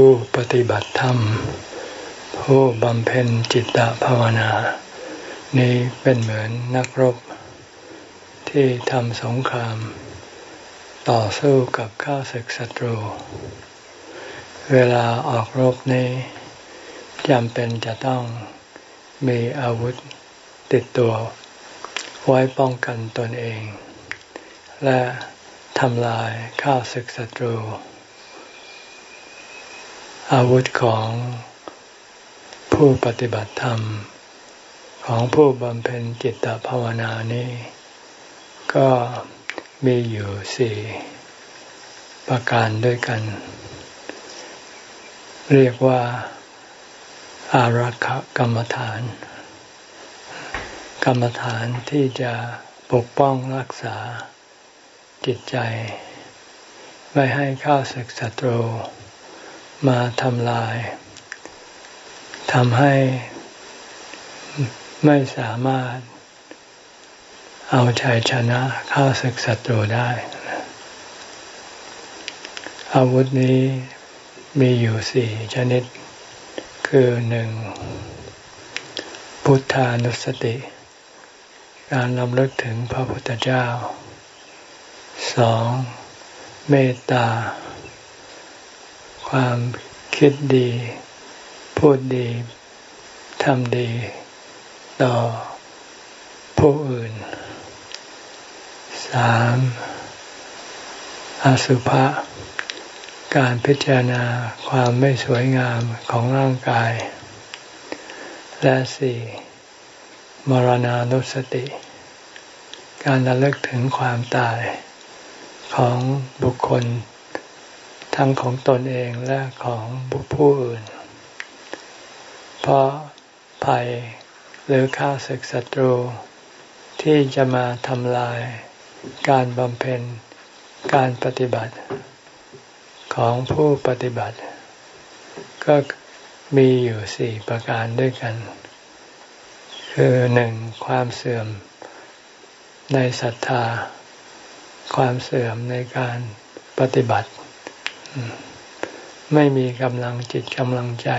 ผู้ปฏิบัติธรรม ผู้บำเพ็ญจิตตภาวนา นี้เป็นเหมือนนักรบ ที่ทำสงคราม ต่อสู้กับข้าศึกศัตรู เวลาออกรบนี้จำเป็นจะต้องมีอาวุธติดตัว ไว้ป้องกันตนเอง และทำลายข้าศึกศัตรู อาวุธของผู้ปฏิบัติธรรม ของผู้บำเพ็ญจิตภาวนานี้ ก็มีอยู่สี่ประการด้วยกัน เรียกว่า อารักขกรรมฐาน กรรมฐานที่จะปกป้องรักษาจิตใจ ไม่ให้ข้าศึกศัตรู มาทำลายทำให้ไม่สามารถเอาชัยชนะข้าศึกศัตรูได้ อาวุธนี้มีอยู่สี่ชนิด คือหนึ่งพุทธานุสติ การนำลึกถึงพระพุทธเจ้าสองเมตตา ความคิดดี พูดดี ทำดี ต่อผู้อื่นสามอสุภะการพิจารณาความไม่สวยงามของร่างกาย และสี่มรณานุสติ การระลึกถึงความตายของบุคคล ทั้งของตนเองและของบุคผู้อื่น เพราะภัยหรือข้าศึกศัตรู ที่จะมาทำลาย การบำเพ็ญการปฏิบัติ ของผู้ปฏิบัติ ก็มีอยู่สี่ประการด้วยกัน คือหนึ่งความเสื่อมในศรัทธา ความเสื่อมในการปฏิบัติ ไม่มีกำลังจิตกำลังใจ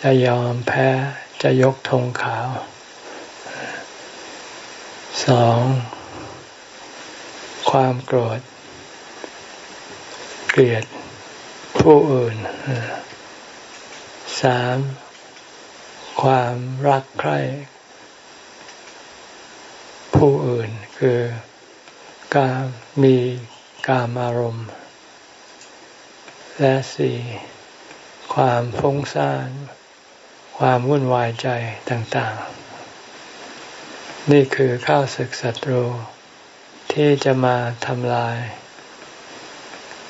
จะยอมแพ้จะยกธงขาวสองความโกรธ เกลียดผู้อื่นสามความรักใคร่ผู้อื่นคือการมีกามอารมณ์ และสี่ความฟุ้งซ่าน ความวุ่นวายใจต่างๆ นี่คือข้าศึกศัตรู ที่จะมาทำลาย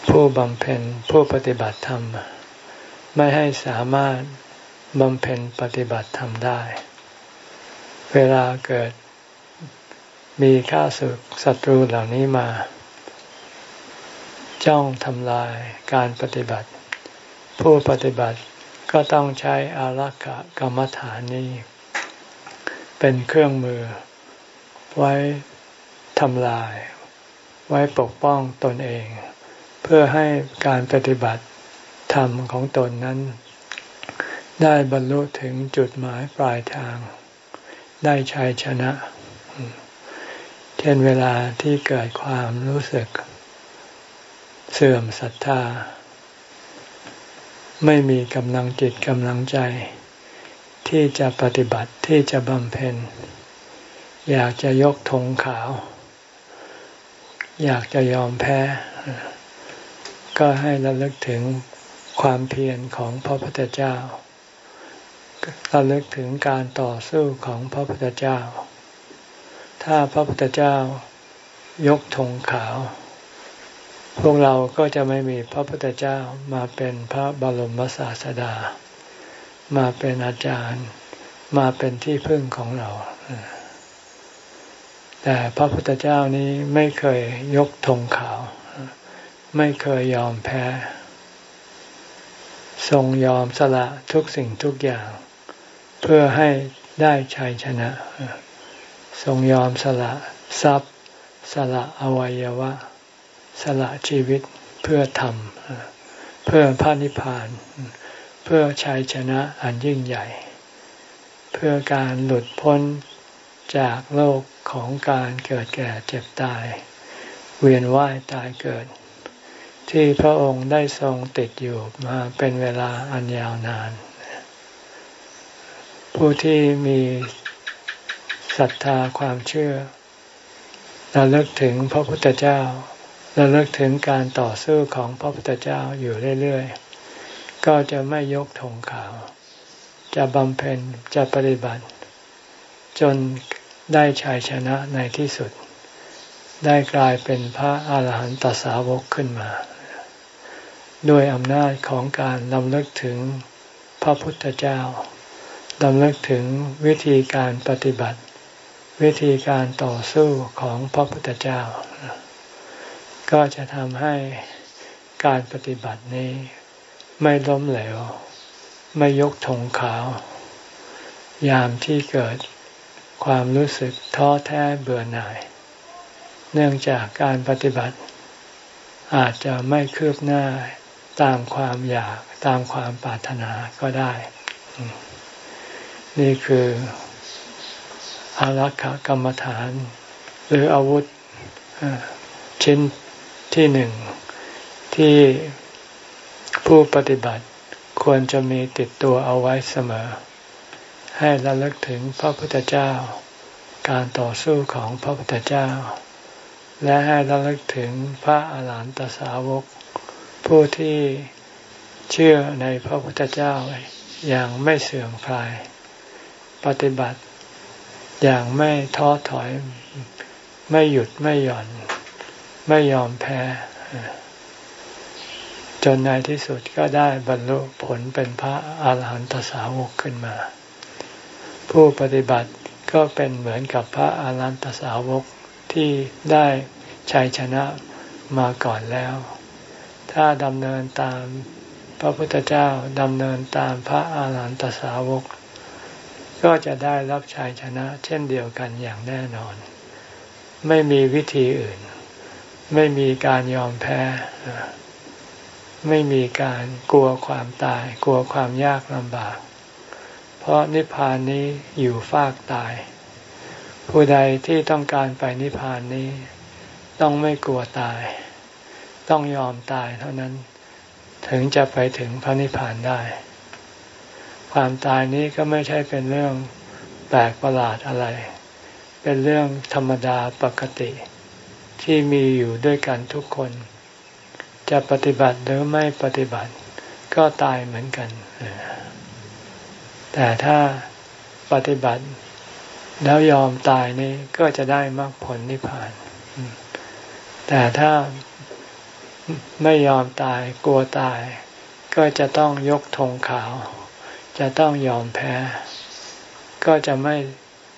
ผู้บำเพ็ญผู้ปฏิบัติธรรม ไม่ให้สามารถบำเพ็ญปฏิบัติธรรมได้ เวลาเกิดมีข้าศึกศัตรูเหล่านี้มา จ้องทำลายการปฏิบัติ ผู้ปฏิบัติก็ต้องใช้อารักขกรรมฐานนี้ เป็นเครื่องมือ ไว้ทำลาย ไว้ปกป้องตนเอง เพื่อให้การปฏิบัติธรรมของตนนั้น ได้บรรลุถึงจุดหมายปลายทาง ได้ชัยชนะ เช่นเวลาที่เกิดความรู้สึก เสื่อมศรัทธา ไม่มีกำลังจิตกำลังใจ ที่จะปฏิบัติที่จะบำเพ็ญ อยากจะยกธงขาว อยากจะยอมแพ้ ก็ให้ระลึกถึงความเพียรของพระพุทธเจ้าระลึกถึงการต่อสู้ของพระพุทธเจ้า ถ้าพระพุทธเจ้า ยกธงขาว พวกเราก็จะไม่มีพระพุทธเจ้ามาเป็นพระบรมศาสดา มาเป็นอาจารย์ มาเป็นที่พึ่งของเรา แต่พระพุทธเจ้านี้ไม่เคยยกธงขาว ไม่เคยยอมแพ้ ทรงยอมสละทุกสิ่งทุกอย่าง เพื่อให้ได้ชัยชนะ ทรงยอมสละทรัพย์ สละอวัยวะ สละชีวิตเพื่อทำเพื่อพระนิพพาน เพื่อชัยชนะอันยิ่งใหญ่ เพื่อการหลุดพ้นจากโลกของการเกิดแก่เจ็บตาย เวียนว่ายตายเกิด ที่พระองค์ได้ทรงติดอยู่มาเป็นเวลาอันยาวนาน ผู้ที่มีศรัทธาความเชื่อระลึกถึงพระพุทธเจ้า ระลึกถึงการต่อสู้ของพระพุทธเจ้าอยู่เรื่อยๆ ก็จะไม่ยกธงขาว จะบำเพ็ญจะปฏิบัติ จนได้ชัยชนะในที่สุด ได้กลายเป็นพระอาหารหันตสาวกขึ้นมา ด้วยอำนาจของการลำลึกถึงพระพุทธเจ้าลำลึกถึงวิธีการปฏิบัติ วิธีการต่อสู้ของพระพุทธเจ้า ก็จะทำให้การปฏิบัตินี้ ไม่ล้มเหลว ไม่ยกธงขาว ยามที่เกิดความรู้สึกท้อแท้เบื่อหน่าย เนื่องจากการปฏิบัติ อาจจะไม่คืบหน้าตามความอยากตามความปรารถนาก็ได้ นี่คืออารักขกรรมฐาน หรืออาวุธชิ้น ที่หนึ่งที่ผู้ปฏิบัติควรจะมีติดตัวเอาไว้เสมอ ให้ระลึกถึงพระพุทธเจ้า การต่อสู้ของพระพุทธเจ้า และให้ระลึกถึงพระอาหารหันตสาวก ผู้ที่เชื่อในพระพุทธเจ้าอย่างไม่เสื่อมคลาย ปฏิบัติอย่างไม่ท้อถอยไม่หยุดไม่หย่อน ไม่ยอมแพ้ จนในที่สุดก็ได้บรรลุผลเป็นพระอาหารหันตสาวกขึ้นมา ผู้ปฏิบัติก็เป็นเหมือนกับพระอาหารหันตสาวกที่ได้ชัยชนะมาก่อนแล้ว ถ้าดำเนินตามพระพุทธเจ้าดำเนินตามพระอาหารหันตสาวก ก็จะได้รับชัยชนะเช่นเดียวกันอย่างแน่นอน ไม่มีวิธีอื่น ไม่มีการยอมแพ้ ไม่มีการกลัวความตาย กลัวความยากลำบาก เพราะนิพพานนี้อยู่ฟากตาย ผู้ใดที่ต้องการไปนิพพานนี้ ต้องไม่กลัวตาย ต้องยอมตายเท่านั้น ถึงจะไปถึงพระนิพพานได้ ความตายนี้ก็ไม่ใช่เป็นเรื่องแปลกประหลาดอะไร เป็นเรื่องธรรมดาปกติ ที่มีอยู่ด้วยกันทุกคน จะปฏิบัติหรือไม่ปฏิบัติก็ตายเหมือนกัน แต่ถ้าปฏิบัติแล้วยอมตายนี่ก็จะได้มรรคผลนิพพาน แต่ถ้าไม่ยอมตายกลัวตาย ก็จะต้องยกธงขาว จะต้องยอมแพ้ ก็จะไม่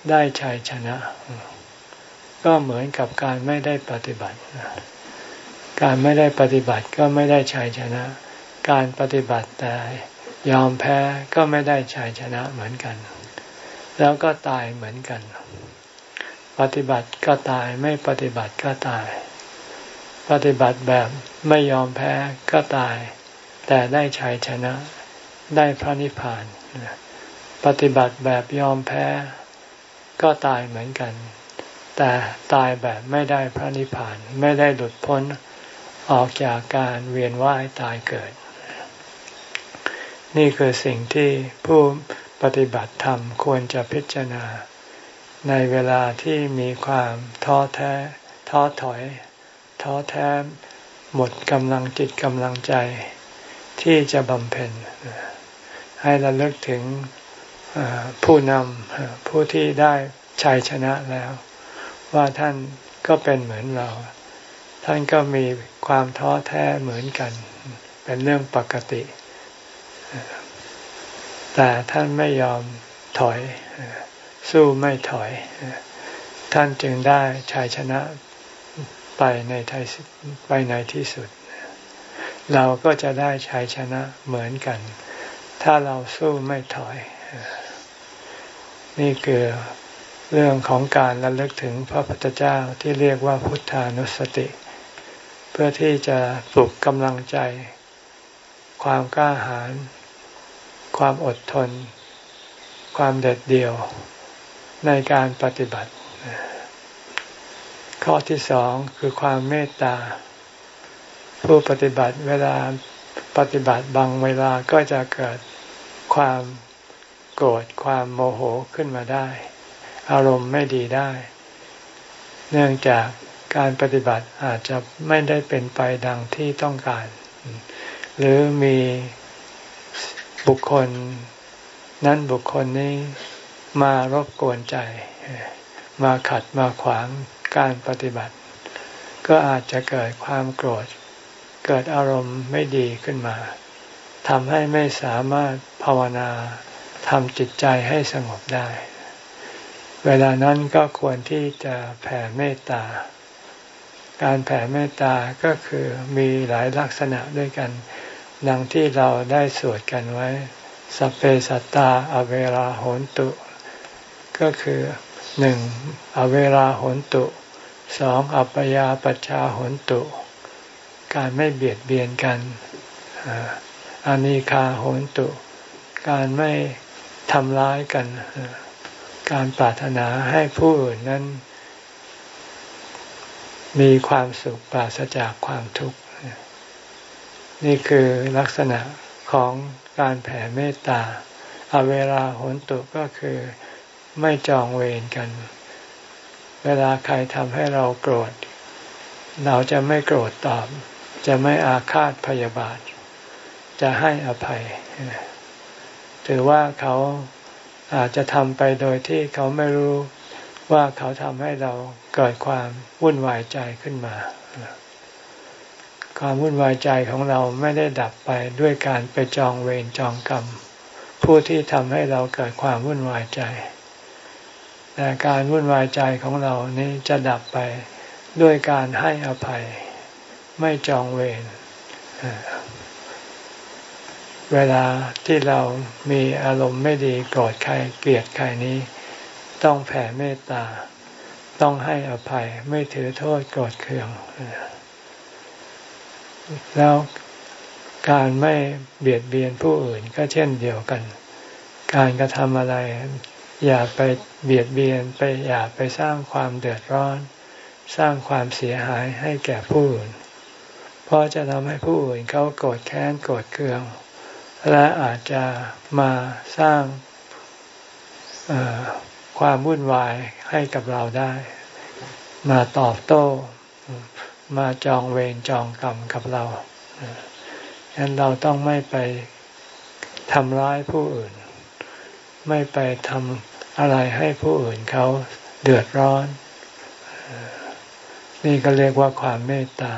ได้ชัยชนะ ก็เหมือนกับการไม่ได้ปฏิบัติ การไม่ได้ปฏิบัติก็ไม่ได้ชัยชนะ การปฏิบัติแต่ยอมแพ้ก็ไม่ได้ชัยชนะเหมือนกัน แล้วก็ตายเหมือนกัน ปฏิบัติก็ตายไม่ปฏิบัติก็ตาย ปฏิบัติแบบไม่ยอมแพ้ก็ตาย แต่ได้ชัยชนะ ได้พระนิพพาน ปฏิบัติแบบยอมแพ้ก็ตายเหมือนกัน แต่ตายแบบไม่ได้พระนิพพานไม่ได้หลุดพ้นออกจากการเวียนว่ายตายเกิด นี่คือสิ่งที่ผู้ปฏิบัติธรรมควรจะพิจารณา ในเวลาที่มีความท้อแท้ท้อถอย ท้อแท้หมดกำลังจิตกำลังใจ ที่จะบำเพ็ญให้ระลึกถึงผู้นำผู้ที่ได้ชัยชนะแล้ว ว่าท่านก็เป็นเหมือนเรา ท่านก็มีความท้อแท้เหมือนกัน เป็นเรื่องปกติ แต่ท่านไม่ยอมถอย สู้ไม่ถอย ท่านจึงได้ชัยชนะไปในที่ไปในที่สุด เราก็จะได้ชัยชนะเหมือนกัน ถ้าเราสู้ไม่ถอย นี่คือ เรื่องของการระลึกถึงพระพุทธเจ้าที่เรียกว่าพุทธานุสติ เพื่อที่จะปลุกกำลังใจ ความกล้าหาญความอดทน ความเด็ดเดี่ยวในการปฏิบัติ ข้อที่สองคือความเมตตา ผู้ปฏิบัติเวลาปฏิบัติบางเวลาก็จะเกิดความโกรธความโมโหขึ้นมาได้ อารมณ์ไม่ดีได้ เนื่องจากการปฏิบัติอาจจะไม่ได้เป็นไปดังที่ต้องการ หรือมีบุคคล นั้นบุคคลนี้มารบกวนใจ มาขัดมาขวางการปฏิบัติ ก็อาจจะเกิดความโกรธ เกิดอารมณ์ไม่ดีขึ้นมาทำให้ไม่สามารถภาวนาทำจิตใจให้สงบได้ เวลานั้นก็ควรที่จะแผ่เมตตา การแผ่เมตตาก็คือมีหลายลักษณะด้วยกัน ดังที่เราได้สวดกันไว้ สัพเพสัตตาอเวราโหนตุ ก็คือหนึ่งอเวราโหนตุสองอัปยาปชาโหนตุ การไม่เบียดเบียนกันอานิคาโหนตุ การไม่ทำร้ายกัน การปรารถนาให้ผู้อื่นนั้น มีความสุขปราศจากความทุกข์ นี่คือลักษณะของการแผ่เมตตาอาเวลาโหนตุก็คือไม่จองเวรกัน เวลาใครทำให้เราโกรธ เราจะไม่โกรธตอบ จะไม่อาฆาตพยาบาท จะให้อภัย ถือว่าเขา อาจจะทำไปโดยที่เขาไม่รู้ว่าเขาทำให้เราเกิดความวุ่นวายใจขึ้นมา ความวุ่นวายใจของเราไม่ได้ดับไปด้วยการไปจองเวรจองกรรม ผู้ที่ทำให้เราเกิดความวุ่นวายใจ แต่การวุ่นวายใจของเรานี้จะดับไปด้วยการให้อภัย ไม่จองเวร เวลาที่เรามีอารมณ์ไม่ดีโกรธใครเกลียดใครนี้ ต้องแผ่เมตตา ต้องให้อภัยไม่ถือโทษโกรธเคือง แล้วการไม่เบียดเบียนผู้อื่นก็เช่นเดียวกัน การกระทำอะไร อย่าไปเบียดเบียนไปอย่าไปสร้างความเดือดร้อน สร้างความเสียหายให้แก่ผู้อื่น เพราะจะทำให้ผู้อื่นเขาโกรธแค้นโกรธเคือง และอาจจะมาสร้างความวุ่นวายให้กับเราได้ มาตอบโต้ มาจองเวรจองกรรมกับเราฉะนั้นเราต้องไม่ไปทำร้ายผู้อื่น ไม่ไปทำอะไรให้ผู้อื่นเขาเดือดร้อน นี่ก็เรียกว่าความเมตตา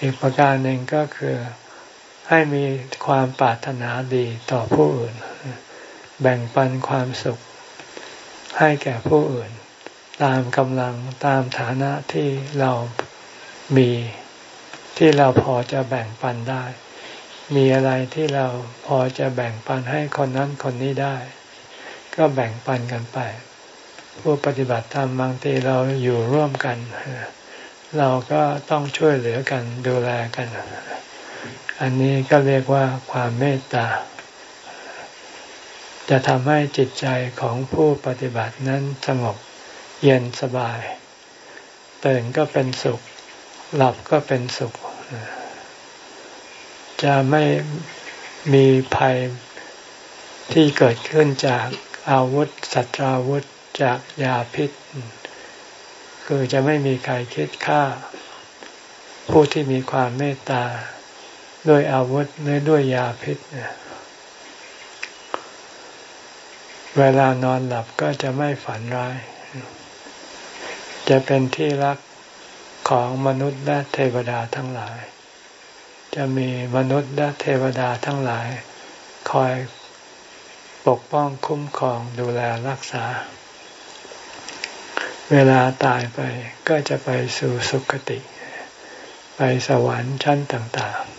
อีกประการหนึ่งก็คือ ให้มีความปรารถนาดีต่อผู้อื่น แบ่งปันความสุข ให้แก่ผู้อื่น ตามกำลังตามฐานะที่เรามีที่เราพอจะแบ่งปันได้ มีอะไรที่เราพอจะแบ่งปันให้คนนั้นคนนี้ได้ ก็แบ่งปันกันไป ผู้ปฏิบัติธรรมบางทีเราอยู่ร่วมกัน เราก็ต้องช่วยเหลือกันดูแลกัน อันนี้ก็เรียกว่าความเมตตา จะทำให้จิตใจของผู้ปฏิบัตินั้นสงบเย็นสบายตื่นก็เป็นสุข หลับก็เป็นสุข จะไม่มีภัยที่เกิดขึ้นจากอาวุธสัตราวุธจากยาพิษ คือจะไม่มีใครคิดฆ่า ผู้ที่มีความเมตตา ด้วยอาวุธหรือด้วยยาพิษ เวลานอนหลับก็จะไม่ฝันร้าย จะเป็นที่รักของมนุษย์และเทวดาทั้งหลาย จะมีมนุษย์และเทวดาทั้งหลาย คอยปกป้องคุ้มครองดูแลรักษา เวลาตายไปก็จะไปสู่สุคติ ไปสวรรค์ชั้นต่าง ๆ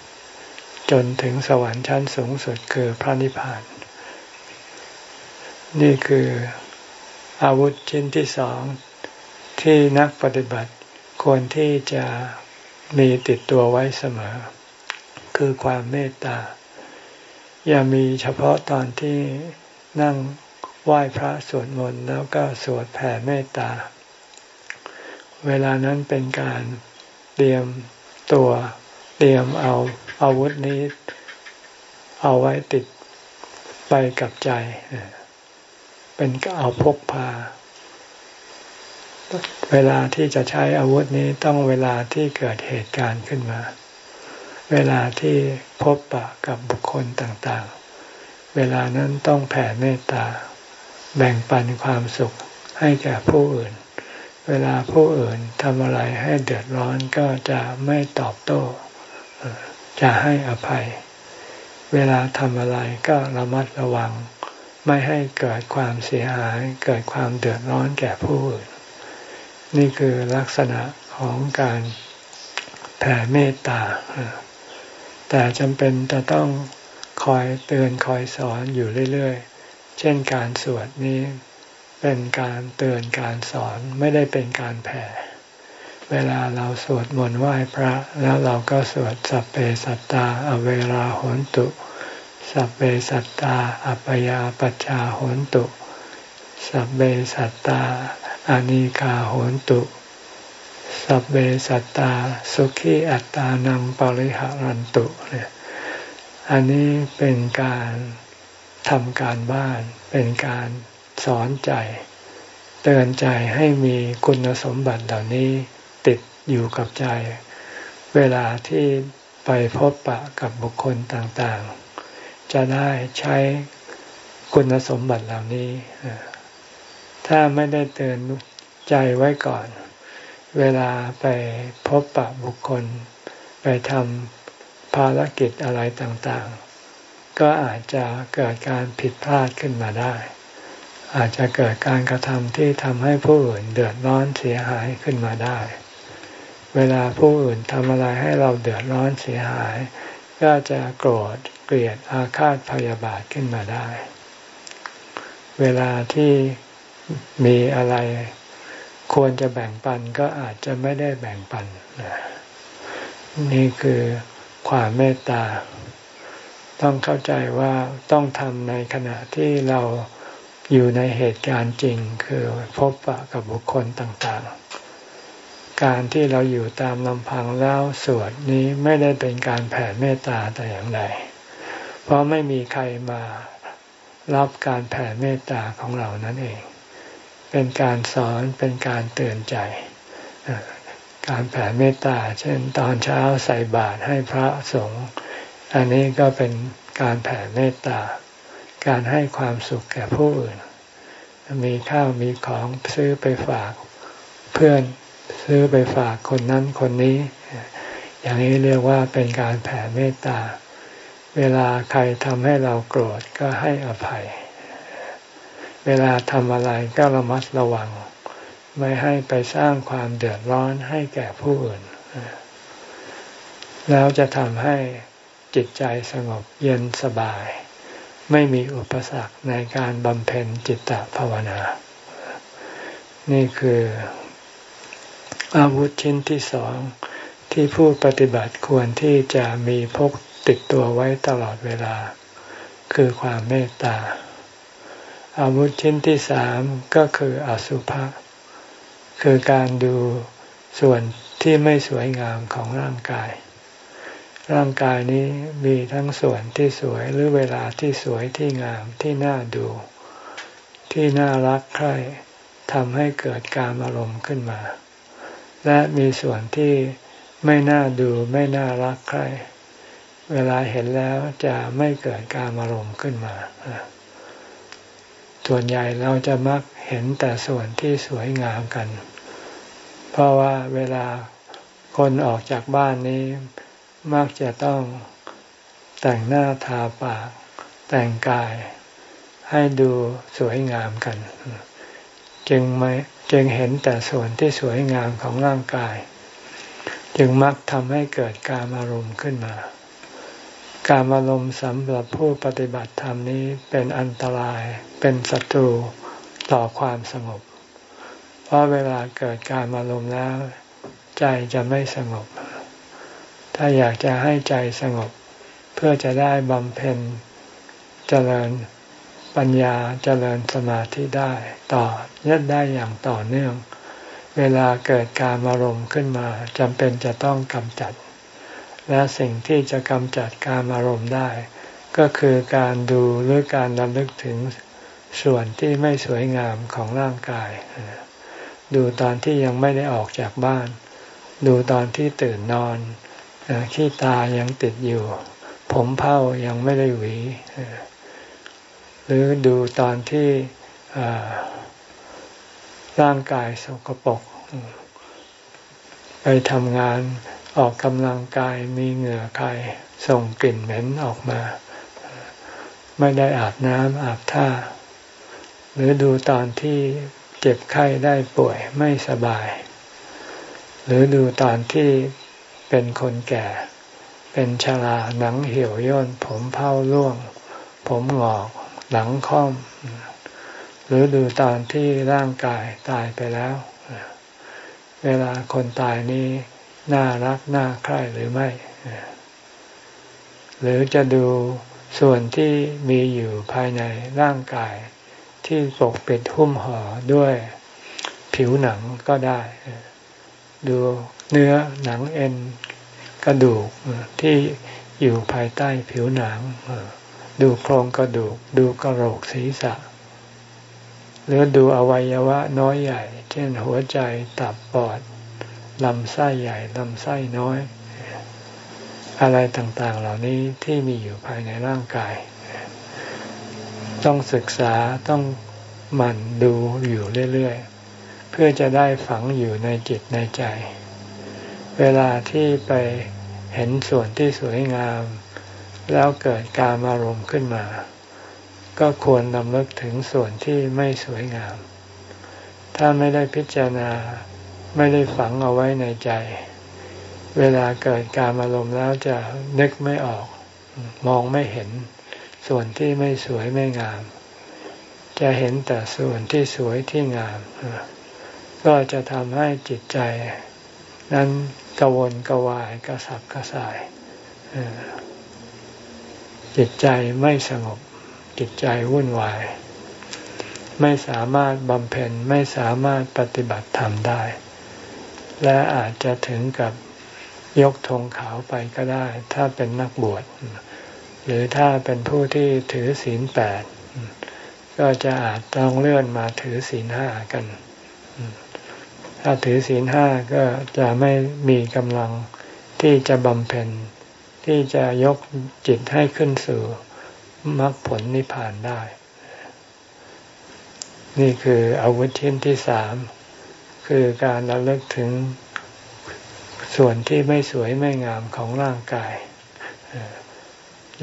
จนถึงสวรรค์ชั้นสูงสุดคือพระนิพพาน นี่คืออาวุธชิ้นที่สองที่นักปฏิบัติควรที่จะมีติดตัวไว้เสมอ คือความเมตตา อย่ามีเฉพาะตอนที่นั่งไหว้พระสวดมนต์แล้วก็สวดแผ่เมตตา เวลานั้นเป็นการเตรียมตัวเตรียมเอา อาวุธนี้เอาไว้ติดไปกับใจ เป็นเอาพกพา เวลาที่จะใช้อาวุธนี้ต้องเวลาที่เกิดเหตุการณ์ขึ้นมา เวลาที่พบปะกับบุคคลต่างๆ เวลานั้นต้องแผ่เมตตา แบ่งปันความสุขให้แก่ผู้อื่น เวลาผู้อื่นทำอะไรให้เดือดร้อนก็จะไม่ตอบโต้ จะให้อภัย เวลาทำอะไรก็ระมัดระวัง ไม่ให้เกิดความเสียหาย เกิดความเดือดร้อนแก่ผู้อื่น นี่คือลักษณะของการแผ่เมตตา แต่จำเป็นจะต้องคอยเตือนคอยสอนอยู่เรื่อยๆ เช่นการสวดนี้เป็นการเตือนการสอนไม่ได้เป็นการแผ่ เวลาเราสวดมนต์ไหว้พระ แล้วเราก็สวดสัพเพสัตตาอเวราหนตุ สัพเพสัตตาอัปยาปชาหนตุ สัพเพสัตตาอานิกาโหนตุ สัพเพสัตตาสุขีอัตตานังปริหารันตุเนี่ยอันนี้เป็นการทำการบ้าน เป็นการสอนใจ เตือนใจให้มีคุณสมบัติเหล่านี้ อยู่กับใจ เวลาที่ไปพบปะกับบุคคลต่างๆ จะได้ใช้คุณสมบัติเหล่านี้ ถ้าไม่ได้เตือนใจไว้ก่อน เวลาไปพบปะบุคคล ไปทำภารกิจอะไรต่างๆ ก็อาจจะเกิดการผิดพลาดขึ้นมาได้ อาจจะเกิดการกระทำที่ทำให้ผู้อื่นเดือดร้อนเสียหายขึ้นมาได้ เวลาผู้อื่นทำอะไรให้เราเดือดร้อนเสียหาย ก็จะโกรธเกลียดอาฆาตพยาบาทขึ้นมาได้ เวลาที่มีอะไรควรจะแบ่งปันก็อาจจะไม่ได้แบ่งปัน นี่คือความเมตตา ต้องเข้าใจว่าต้องทำในขณะที่เราอยู่ในเหตุการณ์จริง คือพบปะกับบุคคลต่างๆ การที่เราอยู่ตามลำพังแล้วสวดนี้ไม่ได้เป็นการแผ่เมตตาแต่อย่างใดเพราะไม่มีใครมารับการแผ่เมตตาของเรานั่นเอง เป็นการสอนเป็นการเตือนใจ การแผ่เมตตา เช่น ตอนเช้าใส่บาตรให้พระสงฆ์อันนี้ก็เป็นการแผ่เมตตา การให้ความสุขแก่ผู้อื่น มีข้าวมีของซื้อไปฝากเพื่อน ซื้อไปฝากคนนั้นคนนี้ อย่างนี้เรียกว่าเป็นการแผ่เมตตา เวลาใครทำให้เราโกรธก็ให้อภัย เวลาทำอะไรก็ระมัดระวัง ไม่ให้ไปสร้างความเดือดร้อนให้แก่ผู้อื่น แล้วจะทำให้จิตใจสงบเย็นสบาย ไม่มีอุปสรรคในการบำเพ็ญจิตตภาวนา นี่คือ อาวุธชิ้นที่สองที่ผู้ปฏิบัติควรที่จะมีพกติดตัวไว้ตลอดเวลา คือความเมตตา อาวุธชิ้นที่สามก็คืออสุภะคือการดูส่วนที่ไม่สวยงามของร่างกาย ร่างกายนี้มีทั้งส่วนที่สวยหรือเวลาที่สวยที่งามที่น่าดู ที่น่ารักใคร่ทำให้เกิดการอารมณ์ขึ้นมา และมีส่วนที่ไม่น่าดูไม่น่ารักใคร เวลาเห็นแล้วจะไม่เกิดการอารมณ์ขึ้นมา ส่วนใหญ่เราจะมักเห็นแต่ส่วนที่สวยงามกัน เพราะว่าเวลาคนออกจากบ้านนี้ มักจะต้องแต่งหน้าทาปากแต่งกายให้ดูสวยงามกัน จึงไม่ จึงเห็นแต่ส่วนที่สวยงามของร่างกาย จึงมักทำให้เกิดการอารมณ์ขึ้นมา การอารมณ์สำหรับผู้ปฏิบัติธรรมนี้เป็นอันตรายเป็นศัตรูต่อความสงบ เพราะเวลาเกิดการอารมณ์แล้ว ใจจะไม่สงบ ถ้าอยากจะให้ใจสงบ เพื่อจะได้บำเพ็ญเจริญ ปัญญาเจริญสมาธิได้ต่อยัดได้อย่างต่อเนื่อง เวลาเกิดการอารมณ์ขึ้นมาจำเป็นจะต้องกำจัด และสิ่งที่จะกำจัดการอารมณ์ได้ ก็คือการดูหรือการระลึกถึงส่วนที่ไม่สวยงามของร่างกาย ดูตอนที่ยังไม่ได้ออกจากบ้าน ดูตอนที่ตื่นนอน ขี้ตายังติดอยู่ ผมเผ้ายังไม่ได้หวี หรือดูตอนที่ร่างกายสกปรกไปทำงานออกกำลังกายมีเหงื่อใครส่งกลิ่นเหม็นออกมา ไม่ได้อาบน้ำอาบท่า หรือดูตอนที่เจ็บไข้ได้ป่วยไม่สบาย หรือดูตอนที่เป็นคนแก่ เป็นชราหนังเหี่ยวย่นผมเผ้าร่วง ผมหงอก หลังค่อม หรือดูตอนที่ร่างกายตายไปแล้ว เวลาคนตายนี้ น่ารักน่าใคร่หรือไม่ หรือจะดูส่วนที่มีอยู่ภายในร่างกาย ที่ปกปิดหุ้มห่อด้วยผิวหนังก็ได้ ดูเนื้อหนังเอ็นกระดูกที่อยู่ภายใต้ผิวหนัง ดูโครงกระดูก ดูกระโหลกศีรษะ หรือดูอวัยวะน้อยใหญ่ เช่นหัวใจตับปอดลำไส้ใหญ่ลำไส้น้อย อะไรต่างๆเหล่านี้ที่มีอยู่ภายในร่างกาย ต้องศึกษาต้องหมั่นดูอยู่เรื่อยๆ เพื่อจะได้ฝังอยู่ในจิตในใจ เวลาที่ไปเห็นส่วนที่สวยงาม แล้วเกิดการอารมณ์ขึ้นมา ก็ควรนำลึกถึงส่วนที่ไม่สวยงาม ถ้าไม่ได้พิจารณาไม่ได้ฝังเอาไว้ในใจ เวลาเกิดการอารมณ์แล้วจะนึกไม่ออก มองไม่เห็น ส่วนที่ไม่สวยไม่งาม จะเห็นแต่ส่วนที่สวยที่งาม ก็จะทำให้จิตใจ นั้นกวนกวายกระสับกระส่าย จิตใจไม่สงบ จิตใจวุ่นวาย ไม่สามารถบำเพ็ญไม่สามารถปฏิบัติธรรมได้ และอาจจะถึงกับยกธงขาวไปก็ได้ ถ้าเป็นนักบวช หรือถ้าเป็นผู้ที่ถือศีลแปดก็จะอาจต้องเลื่อนมาถือศีลห้ากัน ถ้าถือศีลห้าก็จะไม่มีกำลังที่จะบำเพ็ญ ที่จะยกจิตให้ขึ้นสู่มรรคผลนิพพานได้ นี่คืออาวุธชิ้นที่สาม คือการระลึกถึงส่วนที่ไม่สวยไม่งามของร่างกาย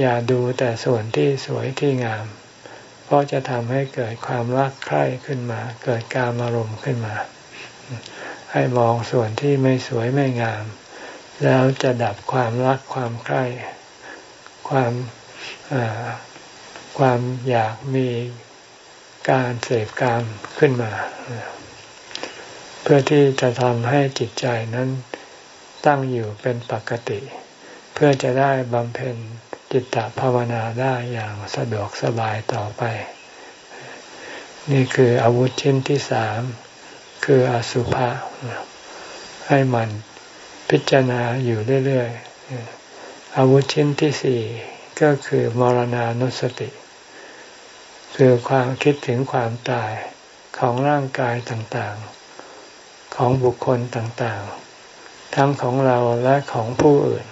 อย่าดูแต่ส่วนที่สวยที่งาม เพราะจะทำให้เกิดความรักใคร่ขึ้นมา เกิดการอารมณ์ขึ้นมา ให้มองส่วนที่ไม่สวยไม่งาม แล้วจะดับความรักความใคร่ความความอยากมีการเสพกามขึ้นมา เพื่อที่จะทำให้จิตใจนั้นตั้งอยู่เป็นปกติ เพื่อจะได้บำเพ็ญจิตตภาวนาได้อย่างสะดวกสบายต่อไป นี่คืออาวุธชิ้นที่สาม คืออสุภะให้มัน พิจารณาอยู่เรื่อยๆอาวุธชิ้นที่สี่ก็คือมรณานุสติ คือความคิดถึงความตายของร่างกายต่างๆ ของบุคคลต่างๆ ทั้งของเราและของผู้อื่น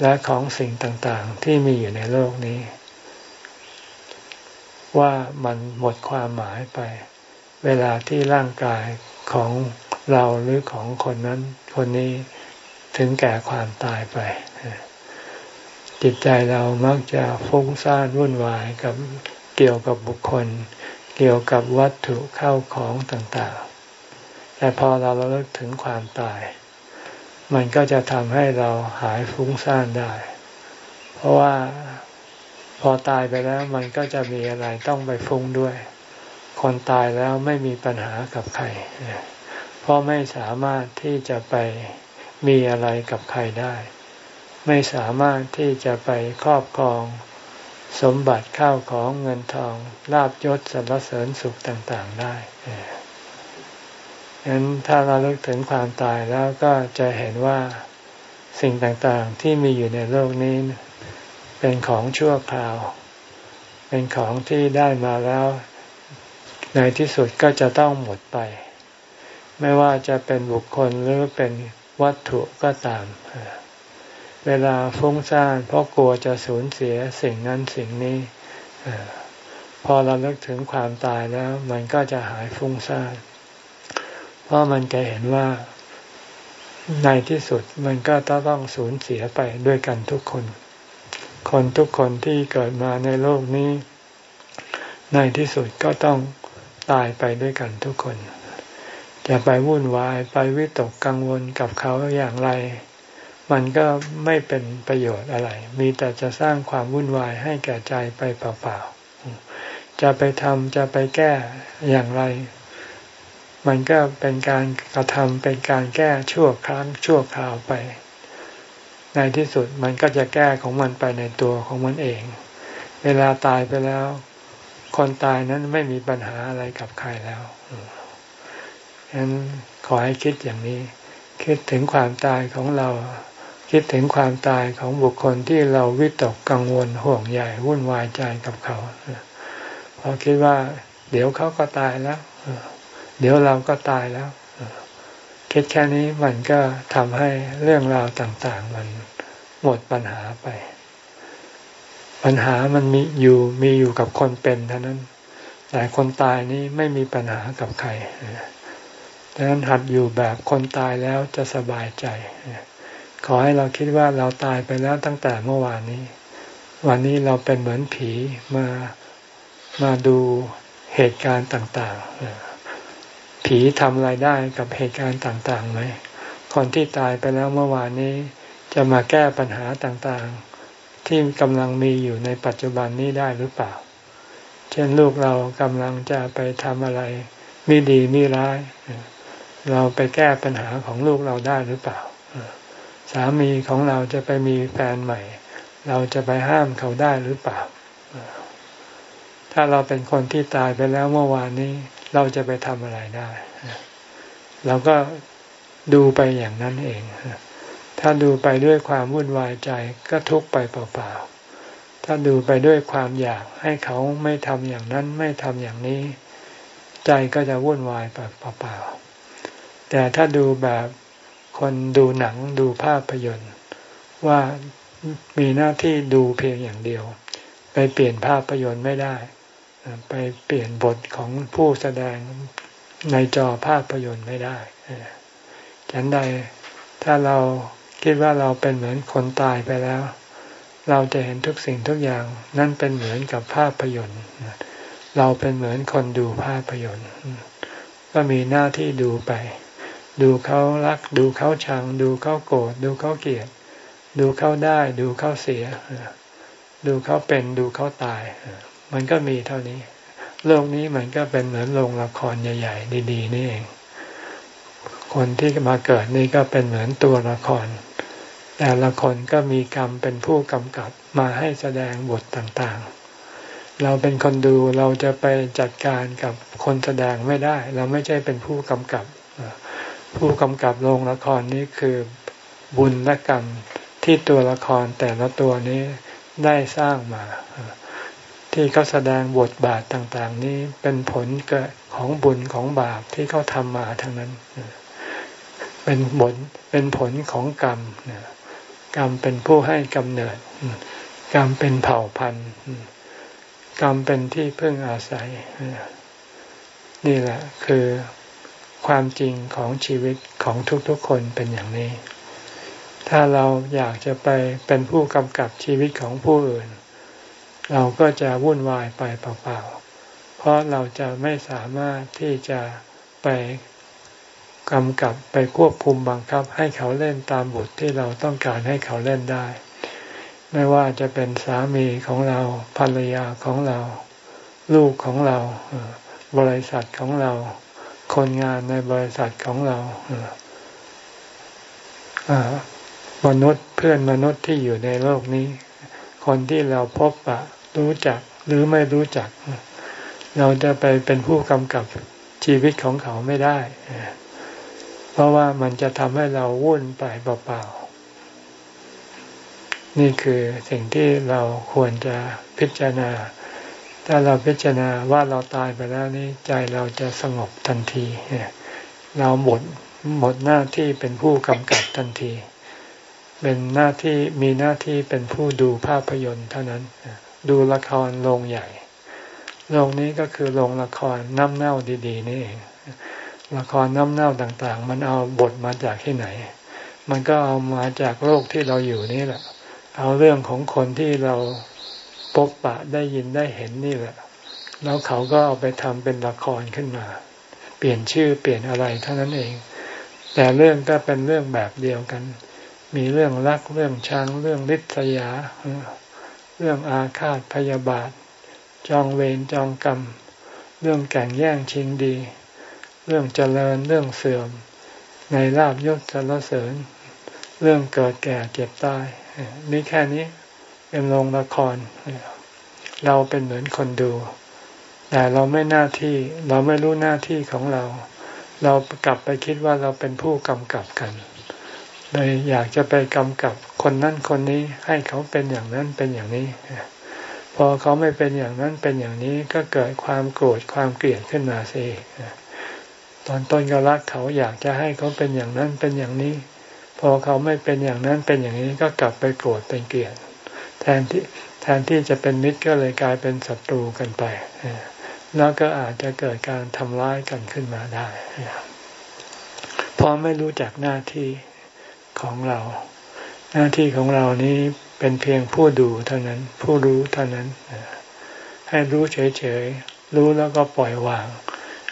และของสิ่งต่างๆ ที่มีอยู่ในโลกนี้ ว่ามันหมดความหมายไป เวลาที่ร่างกายของ เราหรือของคนนั้น คนนี้ถึงแก่ความตายไป จิตใจเรามักจะฟุ้งซ่านวุ่นวายกับเกี่ยวกับบุคคล เกี่ยวกับวัตถุเข้าของต่างๆ แต่พอเราระลึกถึงความตาย มันก็จะทำให้เราหายฟุ้งซ่านได้ เพราะว่าพอตายไปแล้วมันก็จะมีอะไรต้องไปฟุ้งด้วย คนตายแล้วไม่มีปัญหากับใคร ราะไม่สามารถที่จะไปมีอะไรกับใครได้ ไม่สามารถที่จะไปครอบครอง สมบัติข้าวของเงินทองลาบยศสรรเสริญสุขต่างๆได้ฉะนั้นถ้าเราลิกถึงความตายแล้วก็จะเห็นว่าสิ่งต่างๆที่มีอยู่ในโลกนี้ เป็นของชั่วคราว เป็นของที่ได้มาแล้ว ในที่สุดก็จะต้องหมดไป ไม่ว่าจะเป็นบุคคลหรือเป็นวัตถุก็ตาม เวลาฟุ้งซ่านเพราะกลัวจะสูญเสียสิ่งนั้นสิ่งนี้ พอเราเลิกถึงความตายแล้ว มันก็จะหายฟุ้งซ่าน เพราะมันจะเห็นว่าในที่สุดมันก็ต้องสูญเสียไปด้วยกันทุกคน คนทุกคนที่เกิดมาในโลกนี้ ในที่สุดก็ต้องตายไปด้วยกันทุกคน จะไปวุ่นวายไปวิตกกังวลกับเขาอย่างไร มันก็ไม่เป็นประโยชน์อะไร มีแต่จะสร้างความวุ่นวายให้แก่ใจไปเปล่าๆ จะไปทำจะไปแก้อย่างไร มันก็เป็นการกระทำเป็นการแก้ชั่วครั้งชั่วคราวไป ในที่สุดมันก็จะแก้ของมันไปในตัวของมันเอง เวลาตายไปแล้ว คนตายนั้นไม่มีปัญหาอะไรกับใครแล้ว ฉะนั้นขอให้คิดอย่างนี้ คิดถึงความตายของเรา คิดถึงความตายของบุคคลที่เราวิตกกังวลห่วงใหญ่วุ่นวายใจกับเขาเพราะคิดว่า เดี๋ยวเขาก็ตายแล้วเดี๋ยวเราก็ตายแล้วคิดแค่นี้มันก็ทำให้เรื่องราวต่างๆ มันหมดปัญหาไป ปัญหามันมีอยู่มีอยู่กับคนเป็นเท่านั้น แต่คนตายนี้ไม่มีปัญหากับใคร ดังนั้นหัดอยู่แบบคนตายแล้วจะสบายใจ ขอให้เราคิดว่าเราตายไปแล้วตั้งแต่เมื่อวานนี้ วันนี้เราเป็นเหมือนผีมามาดูเหตุการณ์ต่างๆ ผีทำอะไรได้กับเหตุการณ์ต่างๆไหม คนที่ตายไปแล้วเมื่อวานนี้ จะมาแก้ปัญหาต่างๆ ที่กำลังมีอยู่ในปัจจุบันนี้ได้หรือเปล่า เช่นลูกเรากำลังจะไปทำอะไร ไม่ดีไม่ร้าย เราไปแก้ปัญหาของลูกเราได้หรือเปล่า สามีของเราจะไปมีแฟนใหม่ เราจะไปห้ามเขาได้หรือเปล่า ถ้าเราเป็นคนที่ตายไปแล้วเมื่อวานนี้ เราจะไปทำอะไรได้ เราก็ดูไปอย่างนั้นเอง ถ้าดูไปด้วยความวุ่นวายใจก็ทุกไปเปล่าๆ ถ้าดูไปด้วยความอยากให้เขาไม่ทำอย่างนั้นไม่ทำอย่างนี้ ใจก็จะวุ่นวายไปเปล่าๆ แต่ถ้าดูแบบคนดูหนังดูภาพยนตร์ ว่ามีหน้าที่ดูเพียงอย่างเดียว ไปเปลี่ยนภาพยนตร์ไม่ได้ ไปเปลี่ยนบทของผู้แสดงในจอภาพยนตร์ไม่ได้ฉันใดถ้าเราคิดว่าเราเป็นเหมือนคนตายไปแล้ว เราจะเห็นทุกสิ่งทุกอย่าง นั่นเป็นเหมือนกับภาพยนตร์เราเป็นเหมือนคนดูภาพยนตร์ ก็มีหน้าที่ดูไป ดูเขารัก ดูเขาชัง ดูเขาโกรธดูเขาเกลียด ดูเขาได้ ดูเขาเสีย ดูเขาเป็นดูเขาตาย มันก็มีเท่านี้ โลกนี้มันก็เป็นเหมือนโรงละครใหญ่ ๆ ดีๆนี่เอง คนที่มาเกิดนี่ก็เป็นเหมือนตัวละคร แต่ละคนก็มีกรรมเป็นผู้กำกับมาให้แสดงบทต่างๆ เราเป็นคนดูเราจะไปจัดการกับคนแสดงไม่ได้ เราไม่ใช่เป็นผู้กำกับ ผู้กำกับโรงละครนี้คือบุญและกรรมที่ตัวละครแต่ละตัวนี้ได้สร้างมา ที่เขาแสดงบทบาทต่างๆ นี้เป็นผลเกิดของบุญของบาปที่เขาทำมาทั้งนั้น เป็นบทเป็นผลของกรรมกรรมเป็นผู้ให้กำเนิด กรรมเป็นเผ่าพันธุ์กรรมเป็นที่พึ่งอาศัย นี่แหละ คือ ความจริงของชีวิตของทุกๆคนเป็นอย่างนี้ ถ้าเราอยากจะไปเป็นผู้กำกับชีวิตของผู้อื่น เราก็จะวุ่นวายไปเปล่าๆ เพราะเราจะไม่สามารถที่จะไปกำกับไปควบคุมบังคับ ให้เขาเล่นตามบทที่เราต้องการให้เขาเล่นได้ ไม่ว่าจะเป็นสามีของเราภรรยาของเรา ลูกของเรา บริษัทของเรา คนงานในบริษัทของเรามนุษย์เพื่อนมนุษย์ที่อยู่ในโลกนี้ คนที่เราพบปะรู้จักหรือไม่รู้จัก เราจะไปเป็นผู้กำกับชีวิตของเขาไม่ได้ เพราะว่ามันจะทำให้เราวุ่นไปเปล่าๆนี่คือสิ่งที่เราควรจะพิจารณา ถ้าเราพิจารณาว่าเราตายไปแล้วนี่ใจเราจะสงบทันทีเราหมดหมดหน้าที่เป็นผู้กำกับทันที เป็นหน้าที่มีหน้าที่เป็นผู้ดูภาพยนตร์เท่านั้น ดูละครโรงใหญ่โรงนี้ก็คือโรงละครน้ำเน่าดี ๆ นี่เองละครน้ำเน่าต่างๆ มันเอาบทมาจากที่ไหน มันก็เอามาจากโลกที่เราอยู่นี่แหละ เอาเรื่องของคนที่เรา พบปะได้ยินได้เห็นนี่แหละ แล้วเขาก็เอาไปทำเป็นละครขึ้นมา เปลี่ยนชื่อเปลี่ยนอะไรเท่านั้นเอง แต่เรื่องก็เป็นเรื่องแบบเดียวกัน มีเรื่องรักเรื่องชังเรื่องลิษยา เรื่องอาฆาตพยาบาท จองเวรจองกรรม เรื่องแก่งแย่งชิงดี เรื่องเจริญเรื่องเสื่อม ในลาบยศสรรเสริญ เรื่องเกิดแก่เจ็บตาย นี่แค่นี้ เป็นโรงละคร เราเป็นเหมือนคนดู แต่เราไม่หน้าที่ เราไม่รู้หน้าที่ของเรา เรากลับไปคิดว่าเราเป็นผู้กำกับกันเลยอยากจะไปกำกับคนนั้นคนนี้ให้เขาเป็นอย่างนั้นเป็นอย่างนี้ พอเขาไม่เป็นอย่างนั้นเป็นอย่างนี้ก็เกิดความโกรธความเกลียดขึ้นมาสิตอนต้นก็รักเขาอยากจะให้เขาเป็นอย่างนั้นเป็นอย่างนี้ พอเขาไม่เป็นอย่างนั้นเป็นอย่างนี้ก็กลับไปโกรธเป็นเกลียด แทนที่แทนที่จะเป็นมิตรก็เลยกลายเป็นศัตรูกันไป แล้วก็อาจจะเกิดการทำร้ายกันขึ้นมาได้เพราะไม่รู้จักหน้าที่ของเรา หน้าที่ของเรานี้เป็นเพียงผู้ดูเท่านั้น ผู้รู้เท่านั้น ให้รู้เฉยๆ รู้แล้วก็ปล่อยวาง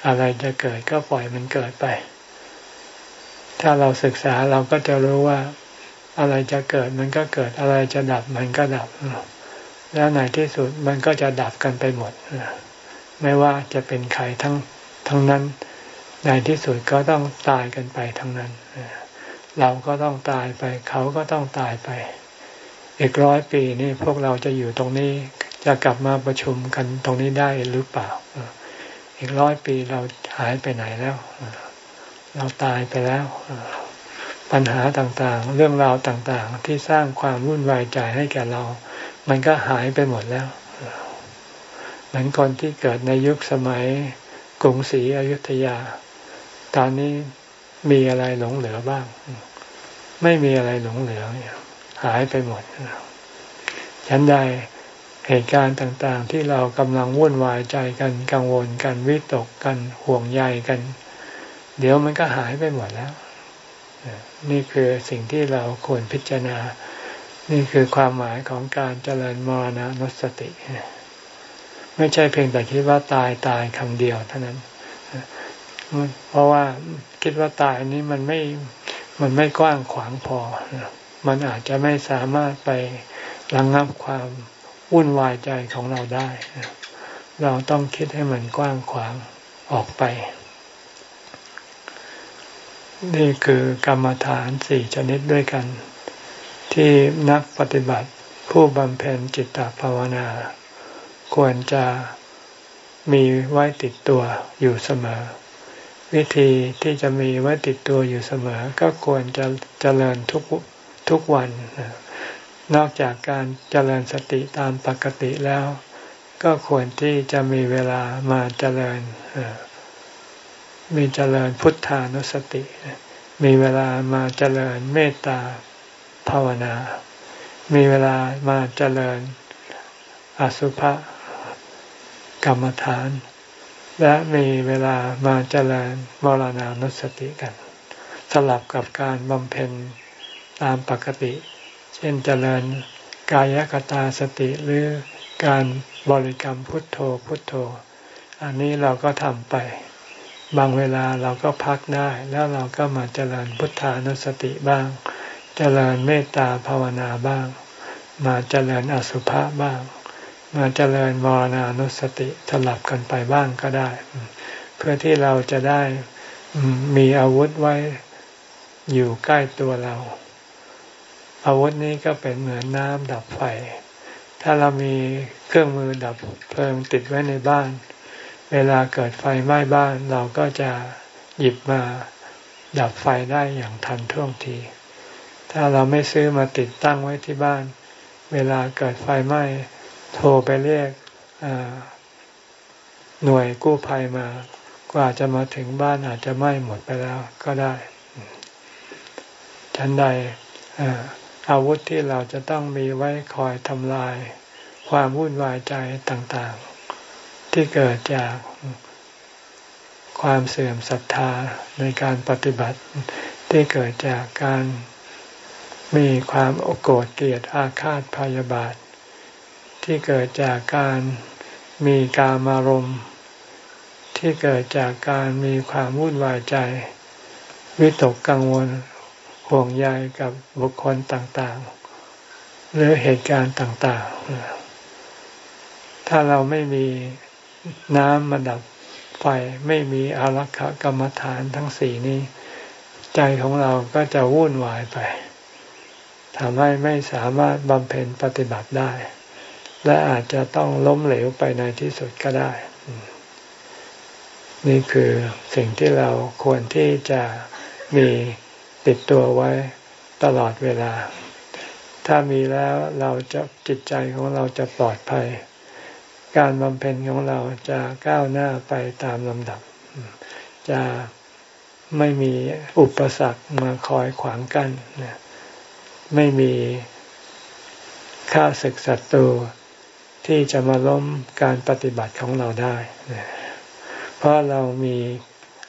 อะไรจะเกิดก็ปล่อยมันเกิดไป ถ้าเราศึกษาเราก็จะรู้ว่า อะไรจะเกิดมันก็เกิดอะไรจะดับมันก็ดับ แล้วในที่สุดมันก็จะดับกันไปหมด ไม่ว่าจะเป็นใครทั้งทั้งนั้น ในที่สุดก็ต้องตายกันไปทั้งนั้น เราก็ต้องตายไป เขาก็ต้องตายไป อีกร้อยปีนี่พวกเราจะอยู่ตรงนี้จะกลับมาประชุมกันตรงนี้ได้หรือเปล่า อีกร้อยปีเราหายไปไหนแล้ว เราตายไปแล้ว ปัญหาต่างๆ เรื่องราวต่างๆ ที่สร้างความวุ่นวายใจให้แก่เรา มันก็หายไปหมดแล้ว เหมือนคนที่เกิดในยุคสมัยกรุงศรีอยุธยา ตอนนี้มีอะไรหลงเหลือบ้าง ไม่มีอะไรหลงเหลือ หายไปหมดฉันใดเหตุการณ์ต่างๆ ที่เรากำลังวุ่นวายใจกันกังวลกันวิตกกันห่วงใยกัน เดี๋ยวมันก็หายไปหมดแล้ว นี่คือสิ่งที่เราควรพิจารณา นี่คือความหมายของการเจริญมรณนุสติ ไม่ใช่เพียงแต่คิดว่าตายตายคำเดียวเท่านั้น เพราะว่าคิดว่าตายนี้มันไม่มันไม่กว้างขวางพอ มันอาจจะไม่สามารถไประงงับความวุ่นวายใจของเราได้ เราต้องคิดให้มันกว้างขวางออกไป นี่คือกรรมฐานสี่ชนิดด้วยกัน ที่นักปฏิบัติผู้บำเพ็ญจิตตภาวนา ควรจะมีไว้ติดตัวอยู่เสมอ วิธีที่จะมีไว้ติดตัวอยู่เสมอ ก็ควรจะเจริญทุกทุกวัน นอกจากการเจริญสติตามปกติแล้ว ก็ควรที่จะมีเวลามาเจริญ มีเจริญพุทธานุสติ มีเวลามาเจริญเมตตาภาวนา มีเวลามาเจริญอสุภะกรรมฐาน และมีเวลามาเจริญมรณานุสติกัน สลับกับการบำเพ็ญตามปกติ เช่นเจริญกายกตาสติหรือการบริกรรมพุทโธพุทโธ อันนี้เราก็ทำไป บางเวลาเราก็พักได้แล้วเราก็มาเจริญพุทธานุสติบ้าง เจริญเมตตาภาวนาบ้าง มาเจริญอสุภะบ้าง มาเจริญมรณานุสติสลับกันไปบ้างก็ได้ เพื่อที่เราจะได้มีอาวุธไว้อยู่ใกล้ตัวเรา อาวุธนี้ก็เป็นเหมือนน้ำดับไฟ ถ้าเรามีเครื่องมือดับเพลิงติดไว้ในบ้าน เวลาเกิดไฟไหม้บ้านเราก็จะหยิบมาดับไฟได้อย่างทันท่วงที ถ้าเราไม่ซื้อมาติดตั้งไว้ที่บ้าน เวลาเกิดไฟไหม้โทรไปเรียกหน่วยกู้ภัยมากว่าจะมาถึงบ้านอาจจะไหม้หมดไปแล้วก็ได้ฉันใดอาวุธที่เราจะต้องมีไว้คอยทำลาย ความวุ่นวายใจต่าง ที่เกิดจากความเสื่อมศรัทธาในการปฏิบัติ ที่เกิดจากการมีความโกรธเกลียดอาฆาตพยาบาท ที่เกิดจากการมีกามารมณ์ที่เกิดจากการมีความวุ่นวายใจ วิตกกังวลห่วงใยกับบุคคลต่างๆ หรือเหตุการณ์ต่างๆ ถ้าเราไม่มี น้ำมาดับไฟไม่มีอารักขกรรมฐานทั้งสี่นี้ ใจของเราก็จะวุ่นวายไปทำให้ไม่สามารถบำเพ็ญปฏิบัติได้ และอาจจะต้องล้มเหลวไปในที่สุดก็ได้ นี่คือสิ่งที่เราควรที่จะมีติดตัวไว้ตลอดเวลา ถ้ามีแล้วเราจะจิตใจของเราจะปลอดภัย การบำเพ็ญของเราจะก้าวหน้าไปตามลำดับ จะไม่มีอุปสรรคมาคอยขวางกัน้นไม่มีข้าศึกศัตรูที่จะมาล้มการปฏิบัติของเราได้ เพราะเรามี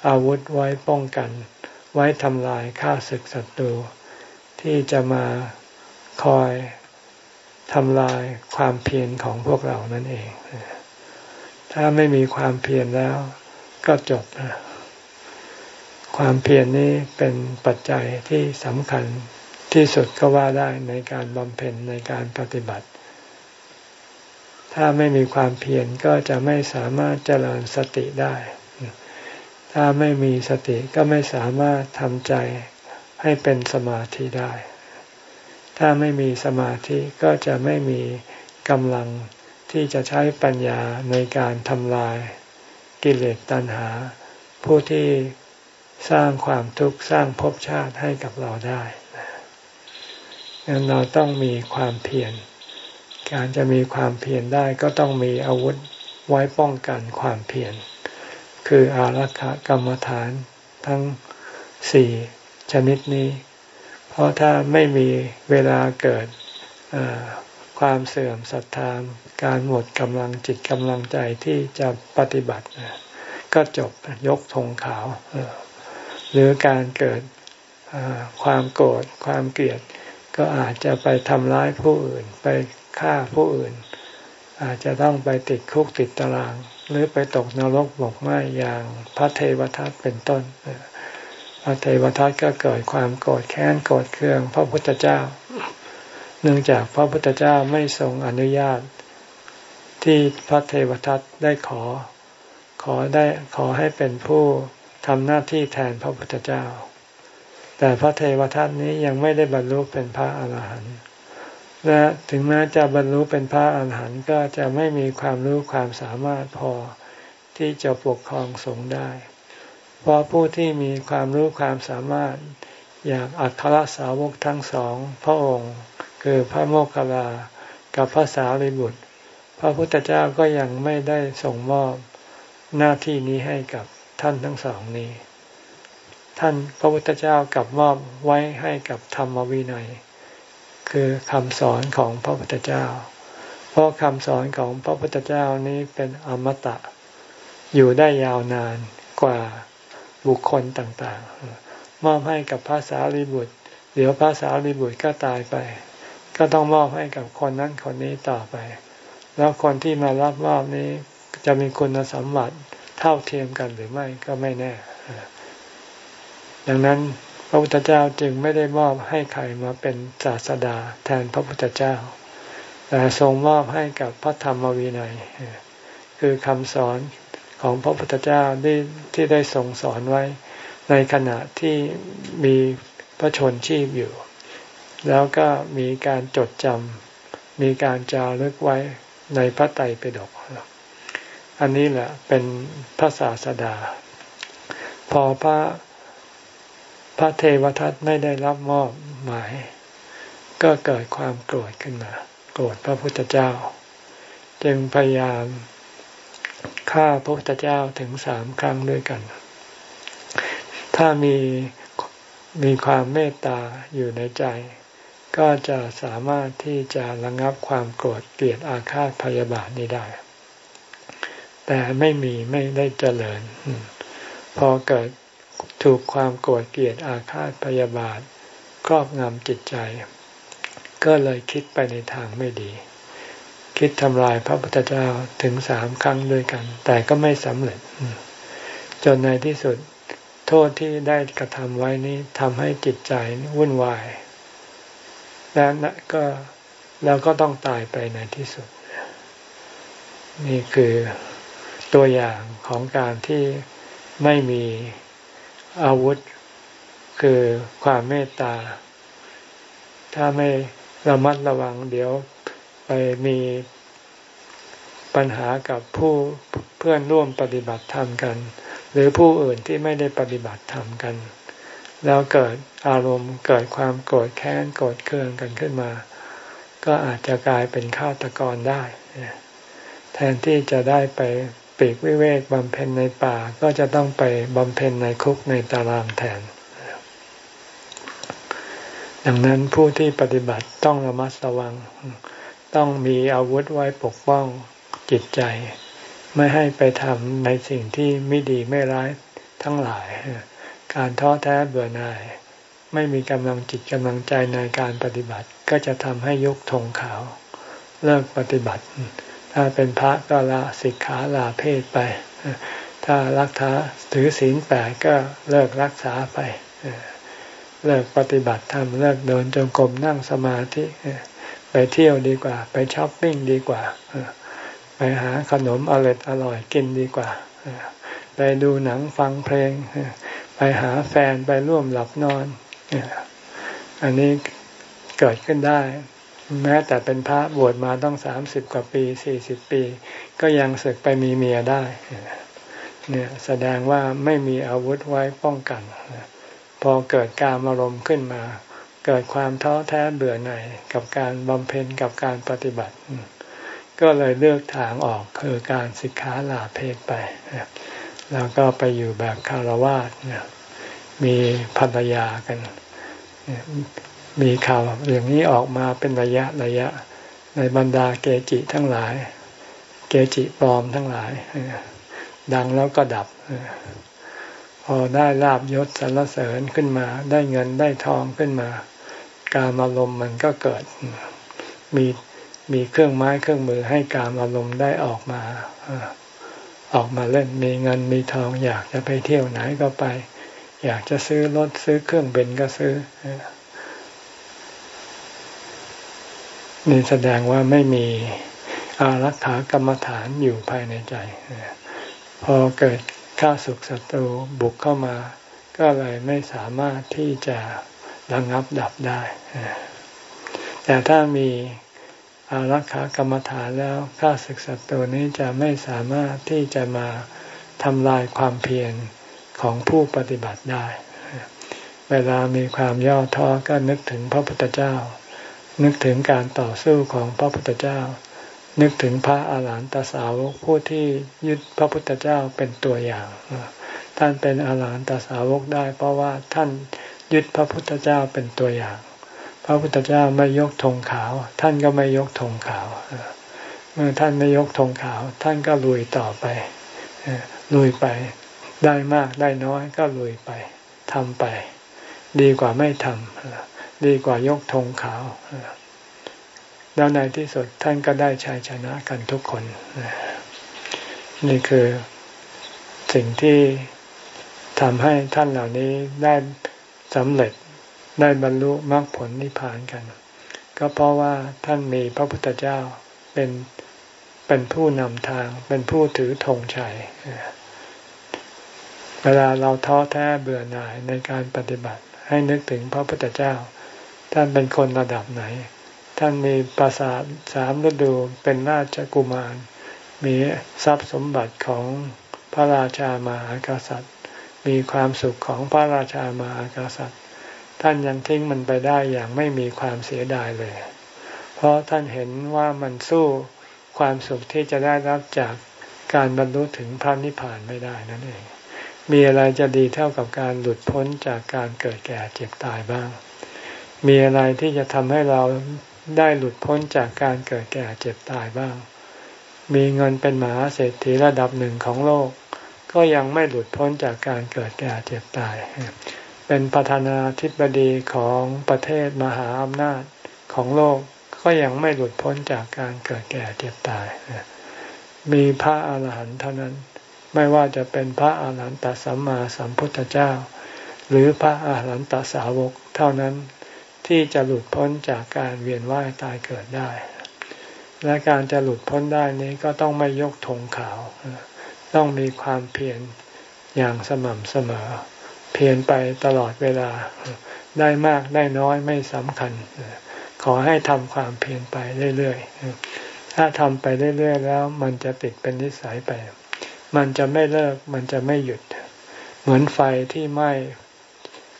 อาวุธไว้ป้องกัน ไว้ทำลายข้าศึกศัตรูที่จะมาคอย ทำลายความเพียรของพวกเรานั่นเอง ถ้าไม่มีความเพียรแล้วก็จบ ความเพียรนี้เป็นปัจจัยที่สำคัญที่สุดก็ว่าได้ในการบำเพ็ญในการปฏิบัติ ถ้าไม่มีความเพียรก็จะไม่สามารถเจริญสติได้ ถ้าไม่มีสติก็ไม่สามารถทำใจให้เป็นสมาธิได้ ถ้าไม่มีสมาธิก็จะไม่มีกำลังที่จะใช้ปัญญาในการทำลายกิเลสตัณหา ผู้ที่สร้างความทุกข์สร้างภพชาติให้กับเราได้ดังนั้นเราต้องมีความเพียร การจะมีความเพียรได้ก็ต้องมีอาวุธไว้ป้องกันความเพียร คืออารักขกรรมฐานทั้งสี่ชนิดนี้ เพราะถ้าไม่มีเวลาเกิดความเสื่อมศรัทธาการหมดกำลังจิตกำลังใจที่จะปฏิบัติ ก็จบยกธงขาว หรือการเกิดความโกรธความเกลียด ก็อาจจะไปทำร้ายผู้อื่น ไปฆ่าผู้อื่น อาจจะต้องไปติดคุกติดตาราง หรือไปตกนรกบกไหมอย่างพระเทวทัตเป็นต้น ระเทวทัตก็เกิดความโกรธแค้นโกรธเคืองพระพุทธเจ้า เนื่องจากพระพุทธเจ้าไม่ทรงอนุญาต ที่พระเทวทัตได้ขอ ขอได้ขอให้เป็นผู้ทำหน้าที่แทนพระพุทธเจ้า แต่พระเทวทัตนี้ยังไม่ได้บรรลุเป็นพระอาหารหันต์และถึงแม้จะบรรลุเป็นพระอาหารหันต์ก็จะไม่มีความรู้ความสามารถพอที่จะปกครองสงฆ์ได้ เพราะผู้ที่มีความรู้ความสามารถอย่างอัครสาวกทั้งสองพระองค์ คือพระโมคคัลลากับพระสารีบุตร พระพุทธเจ้าก็ยังไม่ได้ส่งมอบหน้าที่นี้ให้กับท่านทั้งสองนี้ ท่านพระพุทธเจ้ากับมอบไว้ให้กับธรรมวินัย คือคำสอนของพระพุทธเจ้า เพราะคำสอนของพระพุทธเจ้านี้เป็นอมตะ อยู่ได้ยาวนานกว่า บุคคลต่างๆ มอบให้กับพระสารีบุตร เดี๋ยวพระสารีบุตรก็ตายไป ก็ต้องมอบให้กับคนนั้นคนนี้ต่อไป แล้วคนที่มารับมอบนี้จะมีคุณสมบัติเท่าเทียมกันหรือไม่ก็ไม่แน่ ดังนั้นพระพุทธเจ้าจึงไม่ได้มอบให้ใครมาเป็นศาสดาแทนพระพุทธเจ้า แต่ทรงมอบให้กับพระธรรมวินัย คือคำสอน ของพระพุทธเจ้าที่ที่ได้ทรงสอนไว้ ในขณะที่มีพระชนชีพอยู่ แล้วก็มีการจดจำมีการจารึกไว้ในพระไตรปิฎกอันนี้แหละเป็นพระศาสดา พอพระพระเทวทัตไม่ได้รับมอบหมาย ก็เกิดความโกรธขึ้นมา โกรธพระพุทธเจ้า จึงพยายาม ฆ่าพระพุทธเจ้าถึงสามครั้งด้วยกัน ถ้ามีมีความเมตตาอยู่ในใจ ก็จะสามารถที่จะระงับความโกรธเกลียดอาฆาตพยาบาทนี้ได้ แต่ไม่มีไม่ได้เจริญ พอเกิดถูกความโกรธเกลียดอาฆาตพยาบาทครอบงำจิตใจ ก็เลยคิดไปในทางไม่ดี คิดทำลายพระพุทธเจ้าถึงสามครั้งด้วยกัน แต่ก็ไม่สำเร็จ จนในที่สุดโทษที่ได้กระทำไว้นี้ทำให้จิตใจวุ่นวายและก็แล้วก็ต้องตายไปในที่สุด นี่คือตัวอย่างของการที่ไม่มีอาวุธคือความเมตตา ถ้าไม่ระมัดระวังเดี๋ยว ไปมีปัญหากับผู้เพื่อนร่วมปฏิบัติธรรมกัน หรือผู้อื่นที่ไม่ได้ปฏิบัติธรรมกัน แล้วเกิดอารมณ์เกิดความโกรธแค้นโกรธเคืองกันขึ้นมา ก็อาจจะกลายเป็นฆาตกรได้แทนที่จะได้ไปปีกวิเวกบำเพ็ญในป่าก็จะต้องไปบำเพ็ญในคุกในตารางแทน ดังนั้นผู้ที่ปฏิบัติต้องระมัดระวัง ต้องมีอาวุธไว้ปกป้องจิตใจ ไม่ให้ไปทำในสิ่งที่ไม่ดีไม่ร้ายทั้งหลาย การท้อแท้เบื่อหน่าย ไม่มีกำลังจิตกำลังใจในการปฏิบัติ ก็จะทำให้ยกธงขาวเลิกปฏิบัติ ถ้าเป็นพระก็ละสิกขาลาเพศไป ถ้ารักษาถือศีลแปดก็เลิกรักษาไป เลิกปฏิบัติธรรมเลิกเดินจงกรมนั่งสมาธิ เที่ยวดีกว่า ไปช้อปปิ้งดีกว่า ไปหาขนมอร่อยอร่อยกินดีกว่า ไปดูหนังฟังเพลง ไปหาแฟนไปร่วมหลับนอน อันนี้เกิดขึ้นได้ แม้แต่เป็นพระบวชมาต้องสามสิบกว่าปีสี่สิบปี ก็ยังศึกไปมีเมียได้เนี่ยแสดงว่าไม่มีอาวุธไว้ป้องกัน พอเกิดการอารมณ์ขึ้นมา เกิดความท้อแท้เบื่อหน่ายกับการบำเพ็ญกับการปฏิบัติ ก็เลยเลือกทางออกคือการสิกขาลาเพศไป แล้วก็ไปอยู่แบบคารวาสมีภรรยากัน มีข่าวอย่างนี้ออกมาเป็นระยะระยะ ในบรรดาเกจิทั้งหลาย เกจิปลอมทั้งหลาย ดังแล้วก็ดับพอได้ลาบยศสรรเสริญขึ้นมา ได้เงินได้ทองขึ้นมา การอารมณ์มันก็เกิดมีมีเครื่องไม้เครื่องมือให้การอารมณ์ได้ออกมาออกมาเล่นมีเงินมีทอง อยากจะไปเที่ยวไหนก็ไป อยากจะซื้อรถซื้อเครื่องเบนก็ซื้อนี่แสดงว่าไม่มีอารักขากรรมฐานอยู่ภายในใจ พอเกิดข้าศึกศัตรูบุกเข้ามา ก็เลยไม่สามารถที่จะ ระงับดับได้ แต่ถ้ามีอารักขากรรมฐานแล้วข้าศึกศัตรูนี้จะไม่สามารถที่จะมาทำลายความเพียรของผู้ปฏิบัติได้ เวลามีความย่อท้อก็นึกถึงพระพุทธเจ้า นึกถึงการต่อสู้ของพระพุทธเจ้า นึกถึงพระอาหารหันตสาวกผู้ที่ยึดพระพุทธเจ้าเป็นตัวอย่าง ท่านเป็นอาหารหันตสาวกได้ เพราะว่าท่าน ยึดพระพุทธเจ้าเป็นตัวอย่าง พระพุทธเจ้าไม่ยกธงขาว ท่านก็ไม่ยกธงขาว เมื่อท่านไม่ยกธงขาว ท่านก็ลุยต่อไปลุยไป ได้มากได้น้อยก็ลุยไปทำไป ดีกว่าไม่ทำดีกว่ายกธงขาวแล้วในที่สุดท่านก็ได้ชัยชนะกันทุกคน นี่คือสิ่งที่ทำให้ท่านเหล่านี้ได้ สำเร็จได้บรรลุมรรคผลนิพพานกัน ก็เพราะว่าท่านมีพระพุทธเจ้าเป็นเป็นผู้นำทาง เป็นผู้ถือธงชัยเวลาเราท้อแท้เบื่อหน่ายในการปฏิบัติ ให้นึกถึงพระพุทธเจ้า ท่านเป็นคนระดับไหน ท่านมีปราสาทสามฤดูเป็นราชกุมาร มีทรัพย์สมบัติของพระราชามหากษัตริย์ มีความสุขของพระราชามหากษัตริย์ ท่านยังทิ้งมันไปได้อย่างไม่มีความเสียดายเลย เพราะท่านเห็นว่ามันสู้ความสุขที่จะได้รับจากการบรรลุถึงพระนิพพานไม่ได้นั่นเอง มีอะไรจะดีเท่ากับการหลุดพ้นจากการเกิดแก่เจ็บตายบ้าง มีอะไรที่จะทำให้เราได้หลุดพ้นจากการเกิดแก่เจ็บตายบ้าง มีเงินเป็นมหาเศรษฐีระดับหนึ่งของโลก ก็ยังไม่หลุดพ้นจากการเกิดแก่เจ็บตาย เป็นประธานาธิบดีของประเทศมหาอำนาจของโลกก็ยังไม่หลุดพ้นจากการเกิดแก่เจ็บตาย มีพระอาหารหันต์เท่านั้น ไม่ว่าจะเป็นพระอาหารหันตสัมมาสัมพุทธเจ้า หรือพระอาหารหันตสาวกเท่านั้นที่จะหลุดพ้นจากการเวียนว่ายตายเกิดได้ และการจะหลุดพ้นได้นี้ก็ต้องไม่ยกธงขาว ต้องมีความเพียรอย่างสม่ำเสมอ เพียรไปตลอดเวลา ได้มากได้น้อยไม่สำคัญ ขอให้ทำความเพียรไปเรื่อยๆ ถ้าทำไปเรื่อยๆ แล้ว มันจะติดเป็นนิสัยไป มันจะไม่เลิก มันจะไม่หยุด เหมือนไฟที่ไหม้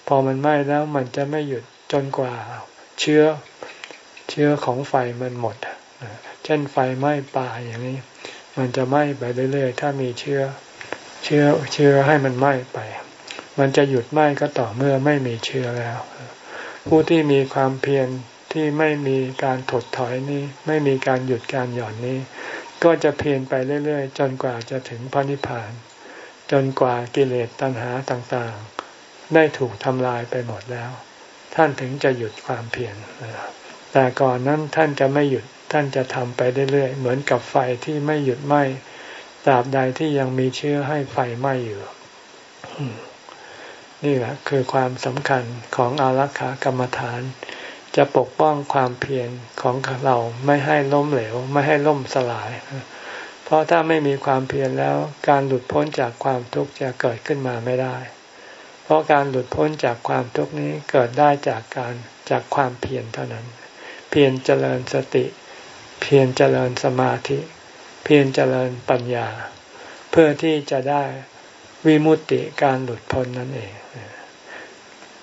พอมันไหม้แล้วมันจะไม่หยุดจนกว่าเชื้อเชื้อของไฟมันหมด เช่นไฟไหม้ป่าอย่างนี้ มันจะไหม้ไปเรื่อยๆ ถ้ามีเชื้อ เชื้อเชื้อให้มันไหม้ไป มันจะหยุดไหม้ก็ต่อเมื่อไม่มีเชื้อแล้ว ผู้ที่มีความเพียรที่ไม่มีการถดถอยนี้ ไม่มีการหยุดการหย่อนนี้ ก็จะเพียรไปเรื่อยๆ จนกว่าจะถึงพระนิพพาน จนกว่ากิเลสตัณหาต่างๆ ได้ถูกทำลายไปหมดแล้ว ท่านถึงจะหยุดความเพียรแต่ก่อนนั้นท่านจะไม่หยุด ท่านจะทำไปเรื่อยๆเหมือนกับไฟที่ไม่หยุดไหม้ตราบใดที่ยังมีเชื้อให้ไฟไหม้อยู่ นี่แหละคือความสำคัญของอารักขากรรมฐาน จะปกป้องความเพียรของเราไม่ให้ล้มเหลว ไม่ให้ล่มสลาย เพราะถ้าไม่มีความเพียรแล้ว การหลุดพ้นจากความทุกข์จะเกิดขึ้นมาไม่ได้ เพราะการหลุดพ้นจากความทุกข์นี้เกิดได้จากการจากความเพียรเท่านั้น เพียรเจริญสติ เพียรเจริญสมาธิ เพียรเจริญปัญญา เพื่อที่จะได้วิมุตติการหลุดพ้นนั่นเอง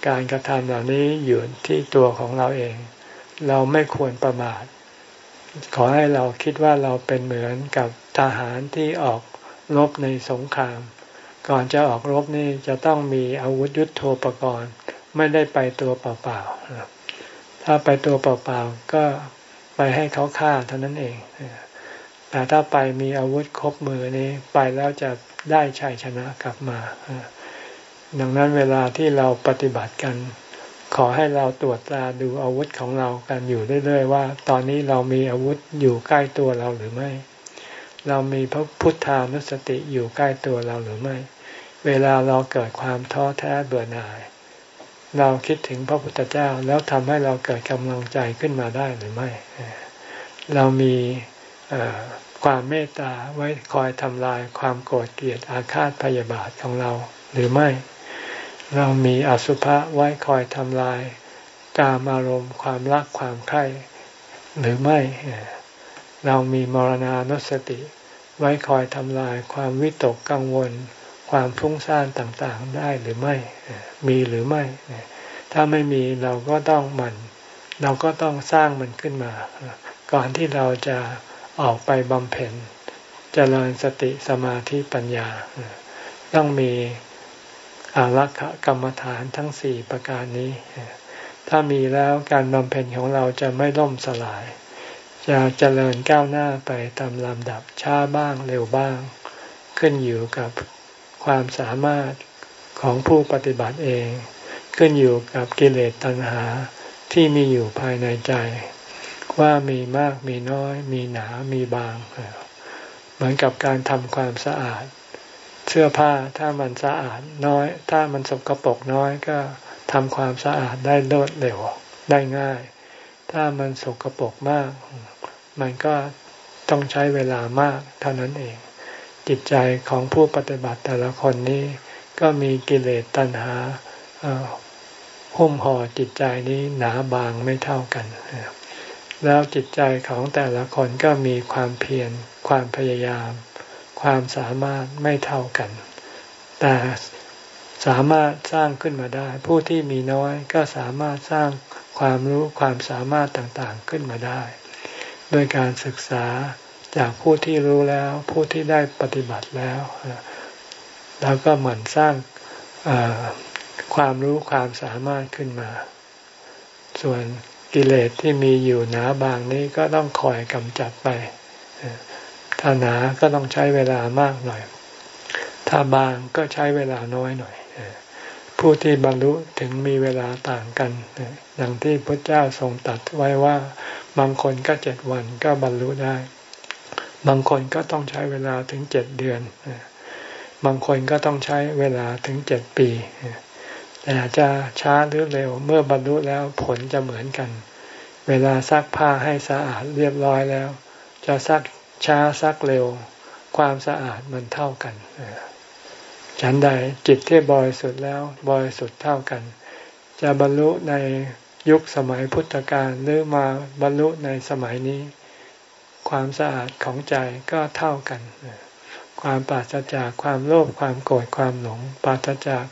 การกระทำเหล่านี้อยู่ที่ตัวของเราเอง เราไม่ควรประมาท ขอให้เราคิดว่าเราเป็นเหมือนกับทหารที่ออกรบในสงคราม ก่อนจะออกรบนี่จะต้องมีอาวุธยุโทโธปกรณ์ ไม่ได้ไปตัวเปล่าๆถ้าไปตัวเปล่าๆก็ ไปให้เขาฆ่าเท่านั้นเอง แต่ถ้าไปมีอาวุธครบมือนี้ไปแล้วจะได้ชัยชนะกลับมา ดังนั้นเวลาที่เราปฏิบัติกัน ขอให้เราตรวจตาดูอาวุธของเรากันอยู่เรื่อย ๆ ว่า ตอนนี้เรามีอาวุธอยู่ใกล้ตัวเราหรือไม่ เรามีพระพุทธานุสติอยู่ใกล้ตัวเราหรือไม่ เวลาเราเกิดความท้อแท้เบื่อหน่าย เราคิดถึงพระพุทธเจ้าแล้วทำให้เราเกิดกำลังใจขึ้นมาได้หรือไม่ เรามีความเมตตาไว้คอยทำลายความโกรธเกลียดอาฆาตพยาบาทของเราหรือไม่ เรามีอสุภะไว้คอยทำลายกามอารมณ์ความรักความใคร่หรือไม่ เรามีมรณานุสติ ไว้คอยทำลายความวิตกกังวล ความฟุ้งซ่านต่างๆได้หรือไม่ มีหรือไม่ ถ้าไม่มีเราก็ต้องมัน เราก็ต้องสร้างมันขึ้นมา ก่อนที่เราจะออกไปบำเพ็ญเจริญสติสมาธิปัญญา ต้องมีอารักขกรรมฐานทั้งสี่ประการนี้ ถ้ามีแล้วการบำเพ็ญของเราจะไม่ล่มสลาย จะเจริญก้าวหน้าไปตามลำดับช้าบ้างเร็วบ้าง ขึ้นอยู่กับ ความสามารถของผู้ปฏิบัติเอง ขึ้นอยู่กับกิเลสตัณหาที่มีอยู่ภายในใจ ว่ามีมากมีน้อย มีหนามีบาง เหมือนกับการทำความสะอาด เสื้อผ้าถ้ามันสะอาดน้อย ถ้ามันสกปรกน้อยก็ทำความสะอาดได้รวดเร็วได้ง่าย ถ้ามันสกปรกมาก มันก็ต้องใช้เวลามากเท่านั้นเอง จิตใจของผู้ปฏิบัติแต่ละคนนี้ก็มีกิเลสตัณหาหุ้มห่อจิตใจนี้หนาบางไม่เท่ากัน แล้วจิตใจของแต่ละคนก็มีความเพียรความพยายาม ความสามารถไม่เท่ากัน แต่สามารถสร้างขึ้นมาได้ ผู้ที่มีน้อยก็สามารถสร้างความรู้ความสามารถต่างๆขึ้นมาได้ โดยการศึกษา จากผู้ที่รู้แล้วผู้ที่ได้ปฏิบัติแล้ว แล้วก็เหมั่นสร้างความรู้ความสามารถขึ้นมา ส่วนกิเลสที่มีอยู่หนาบางนี้ก็ต้องคอยกำจัดไป ถ้าหนาก็ต้องใช้เวลามากหน่อย ถ้าบางก็ใช้เวลาน้อยหน่อย ผู้ที่บรรลุถึงมีเวลาต่างกันดังที่พระเจ้าทรงตัดไว้ว่าบางคนก็เจ็ดวันก็บรรลุได้ บางคนก็ต้องใช้เวลาถึงเจ็ดเดือน บางคนก็ต้องใช้เวลาถึงเจ็ดปี แต่จะช้าหรือเร็วเมื่อบรรลุแล้วผลจะเหมือนกัน เวลาซักผ้าให้สะอาดเรียบร้อยแล้ว จะซักช้าซักเร็ว ความสะอาดมันเท่ากันฉันใดจิตที่บริสุทธิ์แล้วบริสุทธิ์เท่ากัน จะบรรลุในยุคสมัยพุทธกาลหรือมาบรรลุในสมัยนี้ ความสะอาดของใจก็เท่ากัน ความปราศจากความโลภความโกรธความหลงปราศจาก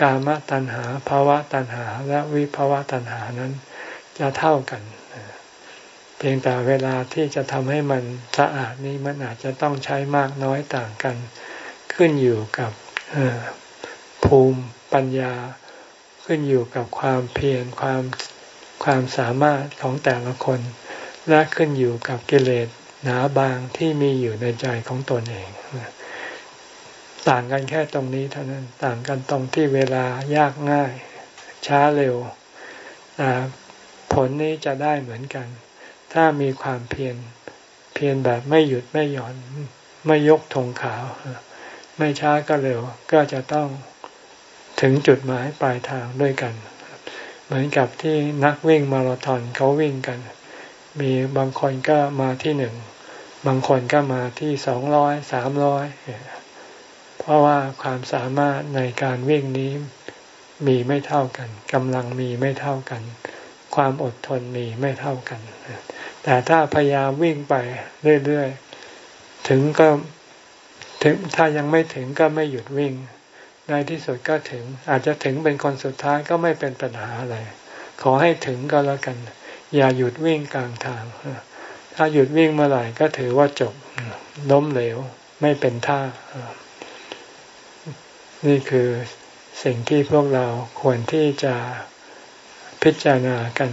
กามตัณหาภาวะตัณหาและวิภาวะตัณหานั้นจะเท่ากัน เพียงแต่เวลาที่จะทำให้มันสะอาดนี้มันอาจจะต้องใช้มากน้อยต่างกัน ขึ้นอยู่กับภูมิปัญญา ขึ้นอยู่กับความเพียรความความสามารถของแต่ละคน และขึ้นอยู่กับกิเลสหนาบางที่มีอยู่ในใจของตนเองต่างกันแค่ตรงนี้เท่านั้นต่างกันตรงที่เวลายากง่าย ช้าเร็วผลนี้จะได้เหมือนกัน ถ้ามีความเพียรเพียรแบบไม่หยุดไม่หย่อน ไม่ยกธงขาว ไม่ช้าก็เร็วก็จะต้องถึงจุดหมายปลายทางด้วยกัน เหมือนกับที่นักวิ่งมาราธอนเขาวิ่งกัน มีบางคนก็มาที่หนึ่ง บางคนก็มาที่สองร้อยสามร้อยเพราะว่าความสามารถในการวิ่งนี้มีไม่เท่ากันกำลังมีไม่เท่ากัน ความอดทนมีไม่เท่ากัน แต่ถ้าพยายามวิ่งไปเรื่อยๆ ถึงก็ถึงถ้ายังไม่ถึงก็ไม่หยุดวิ่ง ในที่สุดก็ถึง อาจจะถึงเป็นคนสุดท้ายก็ไม่เป็นปัญหาอะไร ขอให้ถึงก็แล้วกัน อย่าหยุดวิ่งกลางทาง ถ้าหยุดวิ่งเมื่อไหร่ก็ถือว่าจบล้มเหลวไม่เป็นท่า นี่คือสิ่งที่พวกเราควรที่จะพิจารณากัน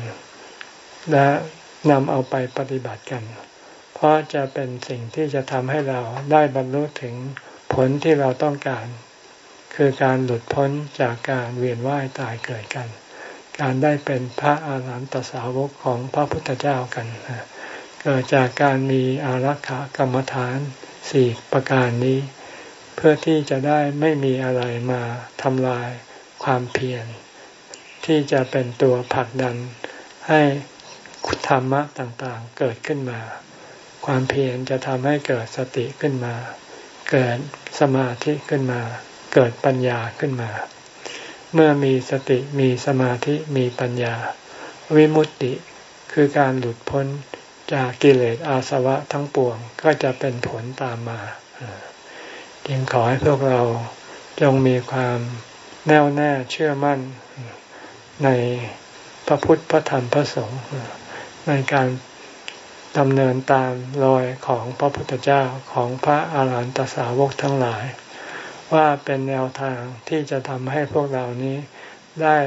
และนำเอาไปปฏิบัติกัน เพราะจะเป็นสิ่งที่จะทำให้เราได้บรรลุถึงผลที่เราต้องการ คือการหลุดพ้นจากการเวียนว่ายตายเกิดกัน การได้เป็นพระอาหารหันตสาวกของพระพุทธเจ้ากันเกิดจากการมีอารักขากรรมฐานสี่ประการนี้ เพื่อที่จะได้ไม่มีอะไรมาทำลายความเพียรที่จะเป็นตัวผลักดันให้ธรรมะต่างๆเกิดขึ้นมา ความเพียรจะทำให้เกิดสติขึ้นมา เกิดสมาธิขึ้นมา เกิดปัญญาขึ้นมา เมื่อมีสติมีสมาธิมีปัญญา วิมุตติคือการหลุดพ้นจากกิเลสอาสวะทั้งปวงก็จะเป็นผลตามมา จึงขอให้พวกเราจงมีความแน่วแน่เชื่อมั่นในพระพุทธพระธรรมพระสงฆ์ในการดำเนินตามรอยของพระพุทธเจ้าของพระอาหารหันตสาวกทั้งหลาย ว่าเป็นแนวทางที่จะทำให้พวกเรานี้ได้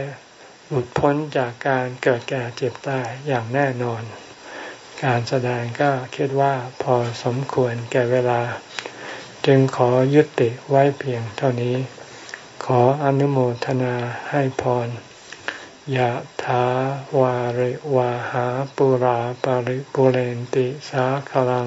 หลุดพ้นจากการเกิดแก่เจ็บตายอย่างแน่นอน การแสดงก็คิดว่าพอสมควรแก่เวลา จึงขอยุติไว้เพียงเท่านี้ ขออนุโมทนาให้พรยะถาวาริวาหาปุราปาริปุเรนติสาคลัง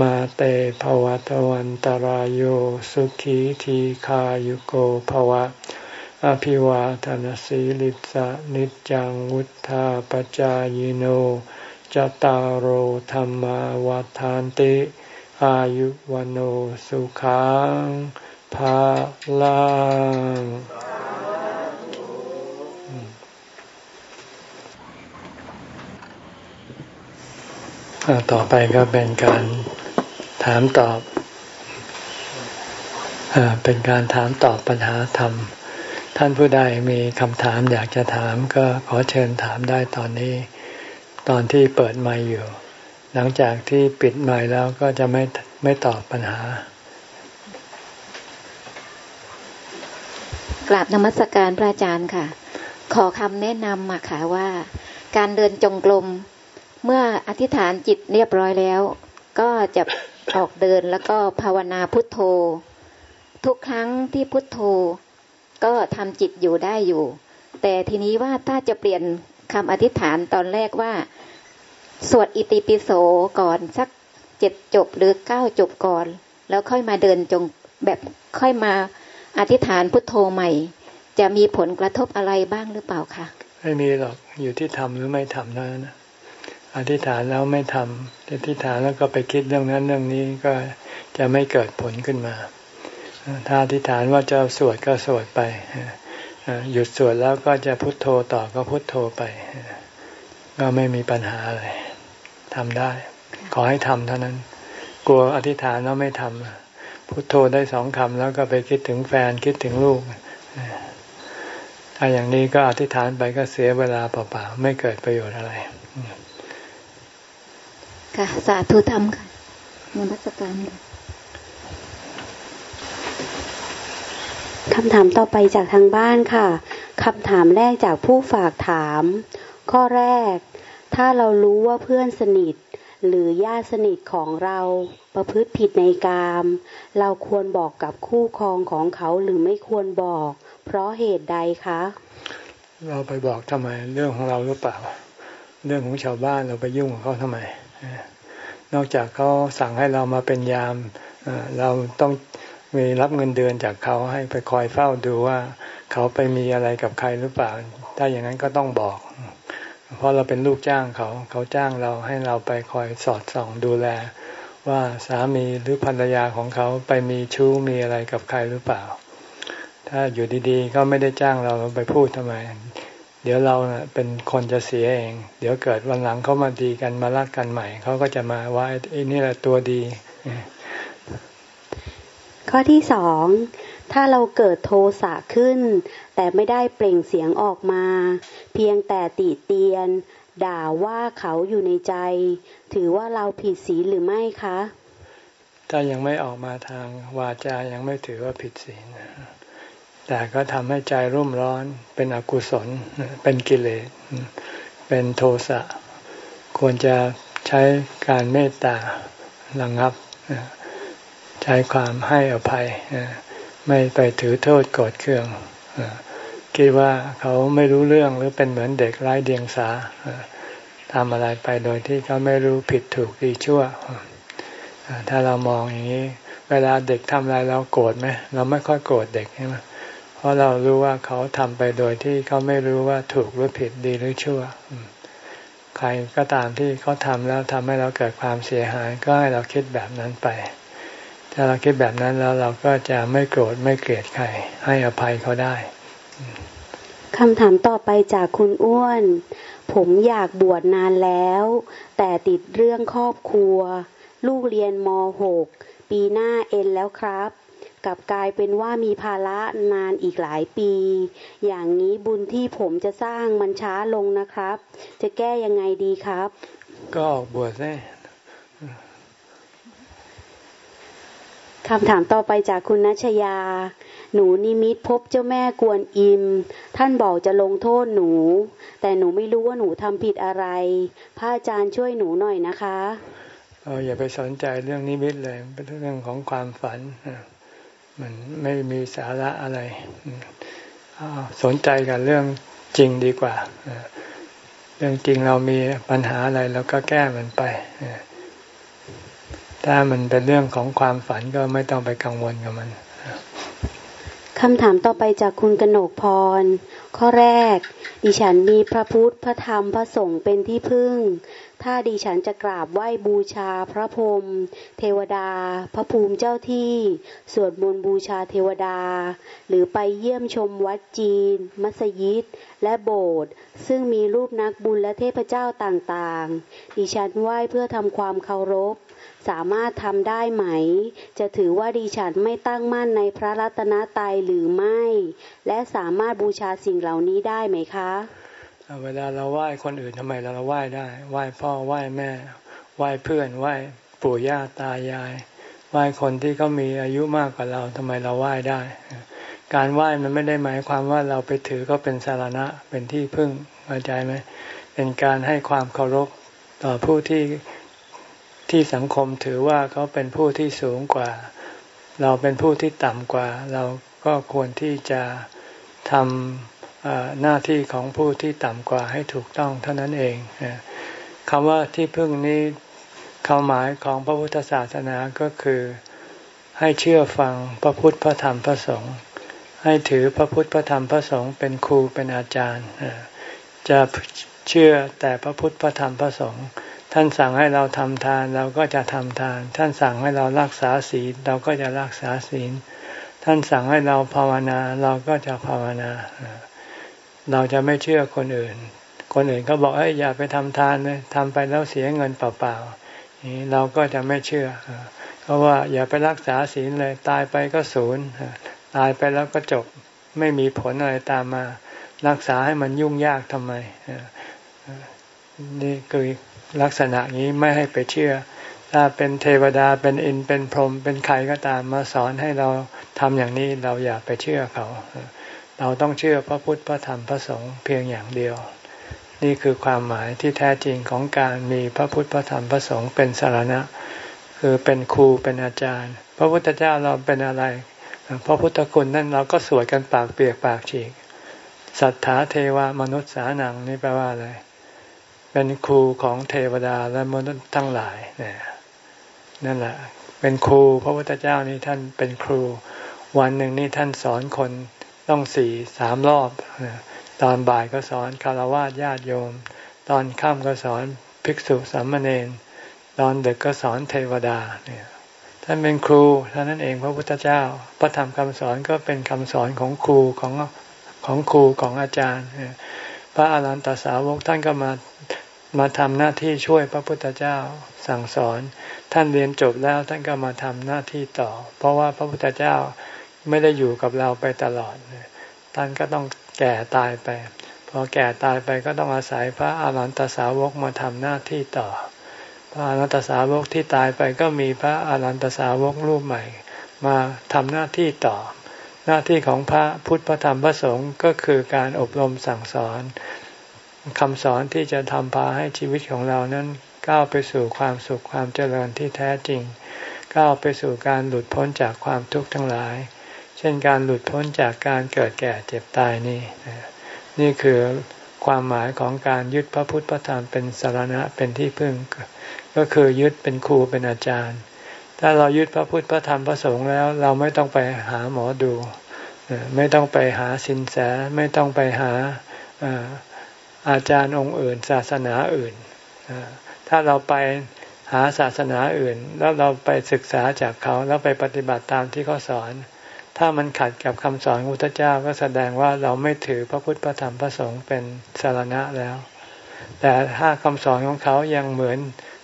มาเตภวัตวันตารโยสุขีทีขายุโกภวะ อภิวาทานสีลิสะนิจังวุธาปจายโนจตารโหธรรมวาทานติ อายุวันสุขังภาลังต่อไปก็เป็นการ ถามตอบเป็นการถามตอบปัญหาธรรม ท่านผู้ใดมีคำถามอยากจะถามก็ขอเชิญถามได้ตอนนี้ ตอนที่เปิดไมค์อยู่ หลังจากที่ปิดไมค์แล้วก็จะไม่ไม่ตอบปัญหากราบนมัสการพระอาจารย์ค่ะ ขอคำแนะนำมาค่ะว่า การเดินจงกรมเมื่ออธิษฐานจิตเรียบร้อยแล้ว ก็จะ ออกเดินแล้วก็ภาวนาพุทโธ ทุกครั้งที่พุทโธ ก็ทำจิตอยู่ได้อยู่ แต่ทีนี้ว่าถ้าจะเปลี่ยนคำอธิษฐานตอนแรกว่า สวดอิติปิโสก่อนสักเจ็ดจบหรือเก้าจบก่อน แล้วค่อยมาเดินจงแบบค่อยมาอธิษฐานพุทโธใหม่ จะมีผลกระทบอะไรบ้างหรือเปล่าคะไม่มีหรอกอยู่ที่ทำหรือไม่ทำนั้นนะ อธิษฐานแล้วไม่ทำอธิษฐานแล้วก็ไปคิดเรื่องนั้นเรื่องนี้ก็จะไม่เกิดผลขึ้นมา ถ้าอธิษฐานว่าจะสวดก็สวดไป หยุดสวดแล้วก็จะพุทโธต่อก็พุทโธไป ก็ไม่มีปัญหาอะไรทำได้ ขอให้ทำเท่านั้น กลัวอธิษฐานแล้วไม่ทำพุทโธได้สองคำแล้วก็ไปคิดถึงแฟนคิดถึงลูกถ้าอย่างนี้ก็อธิษฐานไปก็เสียเวลาเปล่าๆไม่เกิดประโยชน์อะไร ค่ะ สาธุธรรมค่ะนมัสการค่ะคำถามต่อไปจากทางบ้านค่ะคำถามแรกจากผู้ฝากถาม ข้อแรก ถ้าเรารู้ว่าเพื่อนสนิท หรือญาติสนิทของเราประพฤติผิดในกาม เราควรบอกกับคู่ครองของเขาหรือไม่ควรบอก เพราะเหตุใดคะ เราไปบอกทำไม เรื่องของเราหรือเปล่า เรื่องของชาวบ้านเราไปยุ่งกับเขาทำไม นอกจากเขาสั่งให้เรามาเป็นยามเราต้องมีรับเงินเดือนจากเขาให้ไปคอยเฝ้าดูว่า เขาไปมีอะไรกับใครหรือเปล่า ถ้าอย่างนั้นก็ต้องบอก เพราะเราเป็นลูกจ้างเขา เขาจ้างเราให้เราไปคอยสอดส่องดูแล ว่าสามีหรือภรรยาของเขาไปมีชู้มีอะไรกับใครหรือเปล่า ถ้าอยู่ดีๆ ก็ไม่ได้จ้างเราไปพูดทำไม เดี๋ยวเราเป็นคนจะเสียเอง เดี๋ยวเกิดวันหลังเขามาดีกันมารักกันใหม่ เขาก็จะมาว่าไอ้นี่แหละตัวดี ข้อที่สองถ้าเราเกิดโทสะขึ้น แต่ไม่ได้เปล่งเสียงออกมา เพียงแต่ติเตียน ด่าว่าเขาอยู่ในใจ ถือว่าเราผิดศีลหรือไม่คะ ถ้ายังไม่ออกมาทางวาจายังไม่ถือว่าผิดศีล แต่ก็ทำให้ใจรุ่มร้อนเป็นอกุศลเป็นกิเลส เป็นโทสะ ควรจะใช้การเมตตาระงับ ใช้ความให้อภัย ไม่ไปถือโทษโกรธเคืองคิดว่าเขาไม่รู้เรื่องหรือเป็นเหมือนเด็กไร้เดียงสาทำอะไรไปโดยที่เขาไม่รู้ผิดถูกดีชั่ว ถ้าเรามองอย่างนี้ เวลาเด็กทำอะไรเราโกรธไหมเราไม่ค่อยโกรธเด็กใช่ไหม ราะเรารู้ว่าเขาทำไปโดยที่เขาไม่รู้ว่าถูกหรือผิดดีหรือชั่ว ใครก็ตามที่เขาทำแล้วทำให้เราเกิดความเสียหาย ก็ให้เราคิดแบบนั้นไป ถ้าเราคิดแบบนั้นแล้วเราก็จะไม่โกรธไม่เกลียดใคร ให้อภัยเขาได้คำถามต่อไปจากคุณอ้วน ผมอยากบวชนานแล้ว แต่ติดเรื่องครอบครัว ลูกเรียนม .6 ปีหน้าเอ็นแล้วครับ กับกลายเป็นว่ามีภาระนานอีกหลายปี อย่างนี้บุญที่ผมจะสร้างมันช้าลงนะครับ จะแก้ยังไงดีครับ ก็ออกบวชได้คำถามต่อไปจากคุณนัชยา หนูนิมิตพบเจ้าแม่กวนอิม ท่านบอกจะลงโทษหนู แต่หนูไม่รู้ว่าหนูทำผิดอะไร พระอาจารย์ช่วยหนูหน่อยนะคะ เอออย่าไปสนใจเรื่องนิมิตเลย เป็นเรื่องของความฝัน มันไม่มีสาระอะไรสนใจกับเรื่องจริงดีกว่า เรื่องจริงเรามีปัญหาอะไรเราก็แก้มันไป ถ้ามันเป็นเรื่องของความฝันก็ไม่ต้องไปกังวลกับมันคำถามต่อไปจากคุณกนกพร ข้อแรก ดิฉันมีพระพุทธ พระธรรม พระสงฆ์เป็นที่พึ่ง ถ้าดิฉันจะกราบไหว้บูชาพระพรหมเทวดา พระภูมิเจ้าที่ สวดมนต์บูชาเทวดา หรือไปเยี่ยมชมวัดจีน มัสยิด และโบสถ์ซึ่งมีรูปนักบุญและเทพเจ้าต่างๆ ดิฉันไหว้เพื่อทำความเคารพ สามารถทำได้ไหม จะถือว่าดิฉันไม่ตั้งมั่นในพระรัตนตรัยหรือไม่ และสามารถบูชาสิ่งเหล่านี้ได้ไหมคะ เวลาเราไหว้คนอื่นทำไมเราไหว้ได้ไหว้พ่อไหว้แม่ไหว้เพื่อนไหว้ปู่ย่าตายายไหว้คนที่เขามีอายุมากกว่าเราทำไมเราไหว้ได้ การไหว้มันไม่ได้หมายความว่าเราไปถือก็เป็นสารณะเป็นที่พึ่งเข้าใจไหมเป็นการให้ความเคารพต่อผู้ที่ที่สังคมถือว่าเขาเป็นผู้ที่สูงกว่า เราเป็นผู้ที่ต่ำกว่า เราก็ควรที่จะทำ หน้าที่ของผู้ที่ต่ำกว่าให้ถูกต้องเท่านั้นเองคำว่าที่พึ่งนี้ความหมายของพระพุทธศาสนาก็คือให้เชื่อฟังพระพุทธพระธรรมพระสงฆ์ให้ถือพระพุทธพระธรรมพระสงฆ์เป็นครูเป็นอาจารย์จะเชื่อแต่พระพุทธพระธรรมพระสงฆ์ท่านสั่งให้เราทำทานเราก็จะทำทาน ท่านสั่งให้เรารักษาศีลเราก็จะรักษาศีล ท่านสั่งให้เราภาวนาเราก็จะภาวนา เราจะไม่เชื่อคนอื่น คนอื่นก็บอกเอ้ยอย่าไปทำทานเลยทำไปแล้วเสียเงินเปล่าๆนี่เราก็จะไม่เชื่อเพราะว่าอย่าไปรักษาศีลเลยตายไปก็ศูนย์ตายไปแล้วก็จบไม่มีผลอะไรตามมา รักษาให้มันยุ่งยากทำไมนี่คือลักษณะนี้ไม่ให้ไปเชื่อ ถ้าเป็นเทวดาเป็นอินเป็นพรหมเป็นใครก็ตามมาสอนให้เราทำอย่างนี้เราอย่าไปเชื่อเขา เราต้องเชื่อพระพุทธพระธรรมพระสงฆ์เพียงอย่างเดียว นี่คือความหมายที่แท้จริงของการมีพระพุทธพระธรรมพระสงฆ์เป็นสารณะ คือเป็นครูเป็นอาจารย์ พระพุทธเจ้าเราเป็นอะไรพระพุทธคุณนั่นเราก็สวดกันปากเปียกปากฉีกสัทธาเทวมนุษย์สานังนี่แปลว่าอะไร เป็นครูของเทวดาและมนุษย์ทั้งหลายนี่นั่นแหละ เป็นครูพระพุทธเจ้านี่ท่านเป็นครู วันหนึ่งนี่ท่านสอนคน ต้องสี่สามรอบ ตอนบ่ายก็สอนคารวะญาติโยม ตอนค่ำก็สอนภิกษุสามเณรตอนดึกก็สอนเทวดาเนี่ยท่านเป็นครูท่านนั้นเองพระพุทธเจ้า พระธรรมคำสอนก็เป็นคำสอนของครูของของครูของอาจารย์ พระอารันตสาวกท่านก็มามาทำหน้าที่ช่วยพระพุทธเจ้าสั่งสอน ท่านเรียนจบแล้วท่านก็มาทำหน้าที่ต่อ เพราะว่าพระพุทธเจ้า ไม่ได้อยู่กับเราไปตลอด ท่านก็ต้องแก่ตายไป พอแก่ตายไปก็ต้องอาศัยพระอารันตสาวกมาทำหน้าที่ต่อ พระอารันตสาวกที่ตายไปก็มีพระอารันตสาวกรูปใหม่ มาทำหน้าที่ต่อ หน้าที่ของพระพุทธพระธรรมพระสงฆ์ก็คือการอบรมสั่งสอนคำสอนที่จะทำพาให้ชีวิตของเรานั้นก้าวไปสู่ความสุขความเจริญที่แท้จริง ก้าวไปสู่การหลุดพ้นจากความทุกข์ทั้งหลาย ช่นการหลุดพ้นจากการเกิดแก่เจ็บตายนี่ นี่คือความหมายของการยึดพระพุทธพระธรรมเป็นสารณะเป็นที่พึ่ง ก็คือยึดเป็นครูเป็นอาจารย์ ถ้าเรายึดพระพุทธพระธรรมพระสงฆ์แล้ว เราไม่ต้องไปหาหมอดู ไม่ต้องไปหาสินแสไม่ต้องไปหาอาจารย์องค์อื่น ศาสนาอื่น ถ้าเราไปหาศาสนาอื่น แล้วเราไปศึกษาจากเขาแล้วไปปฏิบัติตามที่เขาสอน ถ้ามันขัดกับคำสอนของพระเจ้าก็แสดงว่าเราไม่ถือพระพุทธพระธรรมพระสงฆ์เป็นสารณะแล้ว แต่ถ้าคำสอนของเขายังเหมือน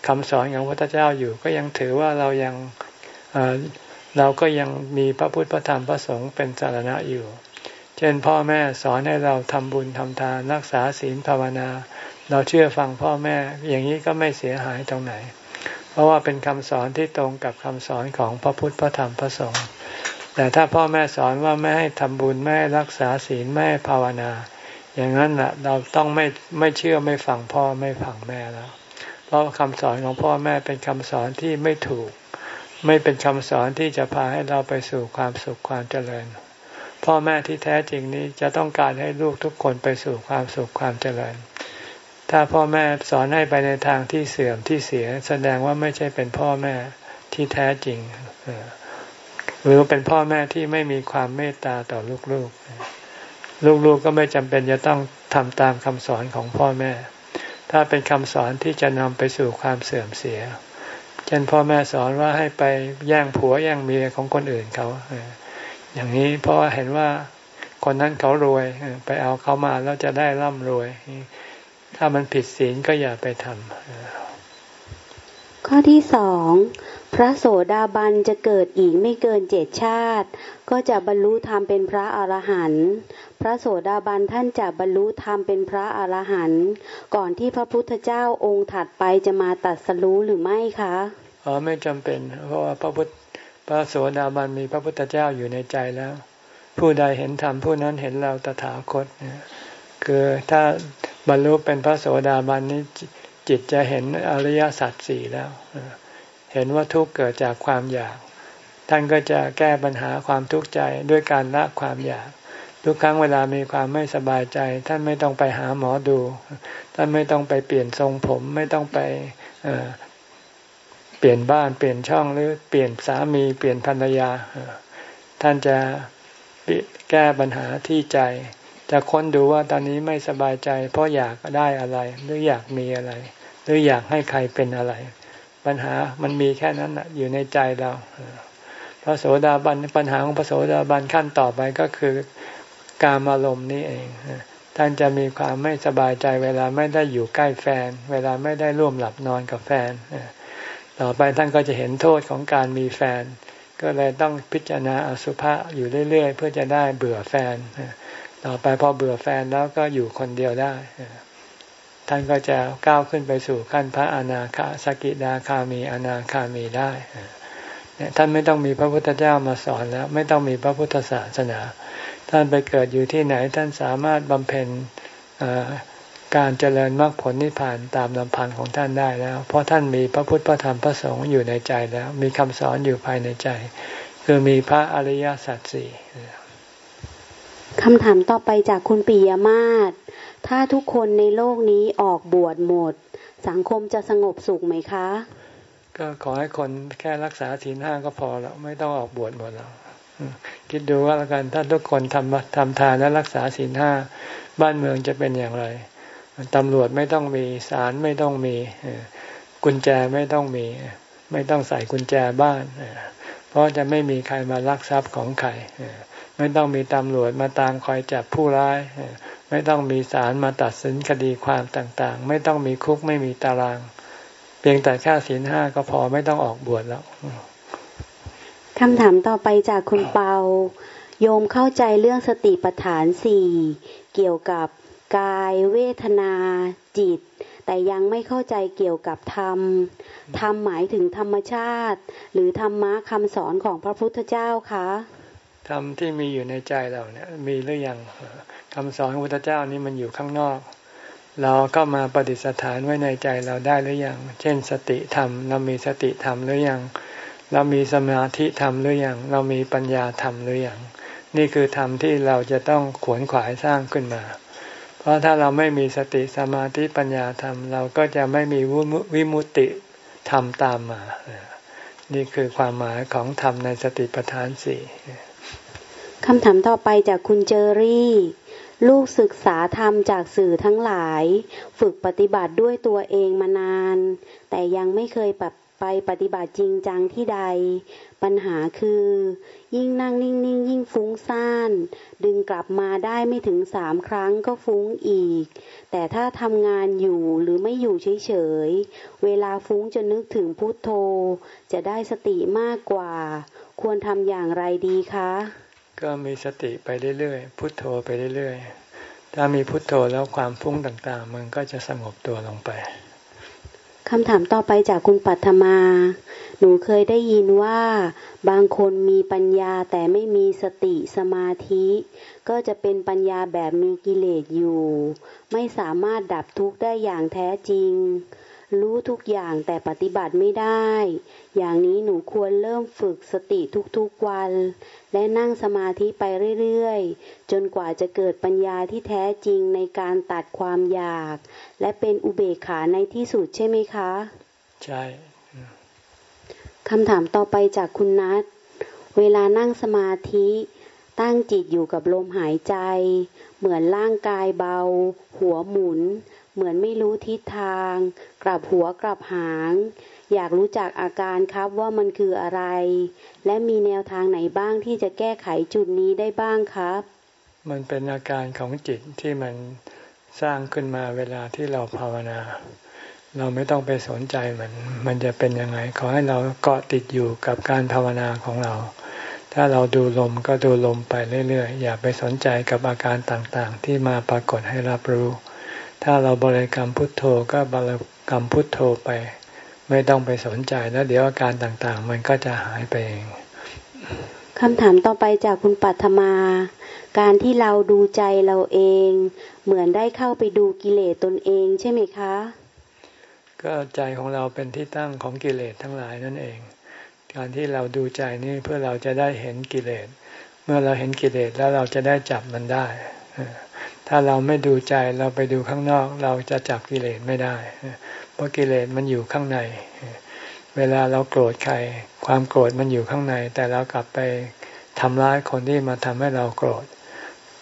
คำสอนของพระเจ้าอยู่ ก็ยังถือว่าเรายังเราก็ยังมีพระพุทธพระธรรมพระสงฆ์เป็นสารณะอยู่ เช่นพ่อแม่สอนให้เราทำบุญทำทานรักษาศีลภาวนา เราเชื่อฟังพ่อแม่อย่างนี้ก็ไม่เสียหายตรงไหน เพราะว่าเป็นคำสอนที่ตรงกับคำสอนของพระพุทธพระธรรมพระสงฆ์ แต่ถ้าพ่อแม่สอนว่าไม่ให้ทำบุญไม่ให้รักษาศีลไม่ให้ภาวนา อย่างนั้นแหละเราต้องไม่ไม่เชื่อไม่ฟังพ่อไม่ฟังแม่แล้ว เพราะคำสอนของพ่อแม่เป็นคำสอนที่ไม่ถูก ไม่เป็นคำสอนที่จะพาให้เราไปสู่ความสุขความเจริญ พ่อแม่ที่แท้จริงนี้จะต้องการให้ลูกทุกคนไปสู่ความสุขความเจริญ ถ้าพ่อแม่สอนให้ไปในทางที่เสื่อมที่เสีย แสดงว่าไม่ใช่เป็นพ่อแม่ที่แท้จริง หรือเป็นพ่อแม่ที่ไม่มีความเมตตาต่อลูกๆ ลูกๆก็ไม่จำเป็นจะต้องทำตามคำสอนของพ่อแม่ ถ้าเป็นคำสอนที่จะนำไปสู่ความเสื่อมเสีย เช่นพ่อแม่สอนว่าให้ไปแย่งผัวแย่งเมียของคนอื่นเขา อย่างนี้เพราะเห็นว่าคนนั้นเขารวยไปเอาเขามาแล้วจะได้ร่ำรวย ถ้ามันผิดศีลก็อย่าไปทำข้อที่สอง พระโสดาบันจะเกิดอีกไม่เกินเจ็ดชาติ ก็จะบรรลุธรรมเป็นพระอรหันต์พระโสดาบันท่านจะบรรลุธรรมเป็นพระอรหันต์ก่อนที่พระพุทธเจ้าองค์ถัดไปจะมาตัดสรู้หรือไม่คะอ๋อไม่จำเป็น เพราะว่าพระพุทธพระโสดาบันมีพระพุทธเจ้าอยู่ในใจแล้ว ผู้ใดเห็นธรรมผู้นั้นเห็นเราตถาคตคือถ้าบรรลุเป็นพระโสดาบันนี้จิตจะเห็นอริยสัจสี่แล้ว เห็นว่าทุกข์เกิดจากความอยาก ท่านก็จะแก้ปัญหาความทุกข์ใจด้วยการละความอยาก ทุกครั้งเวลามีความไม่สบายใจ ท่านไม่ต้องไปหาหมอดู ท่านไม่ต้องไปเปลี่ยนทรงผมไม่ต้องไปเปลี่ยนบ้านเปลี่ยนช่องหรือเปลี่ยนสามีเปลี่ยนภรรยา ท่านจะแก้ปัญหาที่ใจ จะค้นดูว่าตอนนี้ไม่สบายใจ เพราะอยากได้อะไร หรืออยากมีอะไร หรืออยากให้ใครเป็นอะไร ปัญหามันมีแค่นั้นอยู่ในใจเราพระโสดาบันปัญหาของพระโสดาบันขั้นต่อไปก็คือการอารมณ์นี่เองท่านจะมีความไม่สบายใจเวลาไม่ได้อยู่ใกล้แฟน เวลาไม่ได้ร่วมหลับนอนกับแฟน ต่อไปท่านก็จะเห็นโทษของการมีแฟน ก็เลยต้องพิจารณาอสุภะอยู่เรื่อย ๆ เพื่อจะได้เบื่อแฟน ต่อไปพอเบื่อแฟนแล้วก็อยู่คนเดียวได้ ท่านก็จะก้าวขึ้นไปสู่ขั้นพระอนาคาสกิดาคามีอนาคามีได้ท่านไม่ต้องมีพระพุทธเจ้ามาสอนแล้ว ไม่ต้องมีพระพุทธศาสนา ท่านไปเกิดอยู่ที่ไหนท่านสามารถบำเพ็ญการเจริญมรรคผลนิพพานตามลำพังของท่านได้แล้ว เพราะท่านมีพระพุทธพระธรรมพระสงฆ์อยู่ในใจแล้ว มีคำสอนอยู่ภายในใจ คือมีพระอริยสัจสี่คำถามต่อไปจากคุณปิยมาศ ถ้าทุกคนในโลกนี้ออกบวชหมด สังคมจะสงบสุขไหมคะ ก็ขอให้คนแค่รักษาศีลห้าก็พอแล้วไม่ต้องออกบวชหมดแล้วคิดดูว่าละกันถ้าทุกคนทำทำทานและรักษาศีลห้าบ้านเมืองจะเป็นอย่างไรตำรวจไม่ต้องมีศาลไม่ต้องมีกุญแจไม่ต้องมี ไม่ต้องใส่กุญแจบ้าน เพราะจะไม่มีใครมาลักทรัพย์ของใคร ไม่ต้องมีตำรวจมาตามคอยจับผู้ร้าย ไม่ต้องมีศาลมาตัดสินคดีความต่างๆ ไม่ต้องมีคุกไม่มีตาราง เพียงแต่แค่ศีลห้าก็พอไม่ต้องออกบวชแล้วคำถามต่อไปจากคุณเปา โยมเข้าใจเรื่องสติปัฏฐานสี่เกี่ยวกับกายเวทนาจิต แต่ยังไม่เข้าใจเกี่ยวกับธรรม ธรรมหมายถึงธรรมชาติ หรือธรรมะคำสอนของพระพุทธเจ้าคะ ธรรมที่มีอยู่ในใจเราเนี่ยมีหรือยังคำสอนของพระเจ้านี่มันอยู่ข้างนอก เราก็มาปฏิสถานไว้ในใจเราได้หรือยัง เช่น สติธรรม เรามีสติธรรมหรือยัง เรามีสมาธิธรรมหรือยัง เรามีปัญญาธรรมหรือยัง นี่คือธรรมที่เราจะต้องขวนขวายสร้างขึ้นมา เพราะถ้าเราไม่มีสติสมาธิปัญญาธรรม เราก็จะไม่มีวิมุตติธรรมตามมา นี่คือความหมายของธรรมในสติปัฏฐานสี่ คำถามต่อไปจากคุณเจอรี่ ลูกศึกษาธรรมจากสื่อทั้งหลาย ฝึกปฏิบัติด้วยตัวเองมานาน แต่ยังไม่เคยแบบไปปฏิบัติจริงจังที่ใด ปัญหาคือ ยิ่งนั่งนิ่งๆยิ่งฟุ้งซ่าน ดึงกลับมาได้ไม่ถึงสามครั้งก็ฟุ้งอีก แต่ถ้าทำงานอยู่หรือไม่อยู่เฉยๆ เวลาฟุ้งจะนึกถึงพุทโธ จะได้สติมากกว่า ควรทำอย่างไรดีคะ ก็มีสติไปเรื่อยๆพุทโธไปเรื่อยๆ ถ้ามีพุทโธแล้วความฟุ้งต่างๆ มันก็จะสงบตัวลงไปคำถามต่อไปจากคุณปัทมา หนูเคยได้ยินว่าบางคนมีปัญญาแต่ไม่มีสติสมาธิ ก็จะเป็นปัญญาแบบมีกิเลสอยู่ ไม่สามารถดับทุกข์ได้อย่างแท้จริง รู้ทุกอย่างแต่ปฏิบัติไม่ได้ อย่างนี้หนูควรเริ่มฝึกสติทุกๆวัน และนั่งสมาธิไปเรื่อยๆ จนกว่าจะเกิดปัญญาที่แท้จริงในการตัดความอยาก และเป็นอุเบกขาในที่สุดใช่ไหมคะ ใช่คำถามต่อไปจากคุณนัทเวลานั่งสมาธิตั้งจิตอยู่กับลมหายใจ เหมือนร่างกายเบา หัวหมุน เหมือนไม่รู้ทิศทาง กลับหัวกลับหาง อยากรู้จักอาการครับว่ามันคืออะไร และมีแนวทางไหนบ้างที่จะแก้ไขจุดนี้ได้บ้างครับ มันเป็นอาการของจิตที่มันสร้างขึ้นมาเวลาที่เราภาวนา เราไม่ต้องไปสนใจมัน มันจะเป็นยังไง ขอให้เราเกาะติดอยู่กับการภาวนาของเรา ถ้าเราดูลมก็ดูลมไปเรื่อยๆ อย่าไปสนใจกับอาการต่างๆ ที่มาปรากฏให้รับรู้ ถ้าเราบริกรรมพุทโธก็บริกรรมพุทโธไป ไม่ต้องไปสนใจแล้วเดี๋ยวอาการต่างๆ มันก็จะหายไปเองคำถามต่อไปจากคุณปัทมา การที่เราดูใจเราเอง เหมือนได้เข้าไปดูกิเลสตนเองใช่ไหมคะ ก็ใจของเราเป็นที่ตั้งของกิเลสทั้งหลายนั่นเอง การที่เราดูใจนี่เพื่อเราจะได้เห็นกิเลส เมื่อเราเห็นกิเลสแล้วเราจะได้จับมันได้ ถ้าเราไม่ดูใจเราไปดูข้างนอก เราจะจับกิเลสไม่ได้ เพราะกิเลสมันอยู่ข้างใน เวลาเราโกรธใคร ความโกรธมันอยู่ข้างใน แต่เรากลับไปทำร้ายคนที่มาทำให้เราโกรธ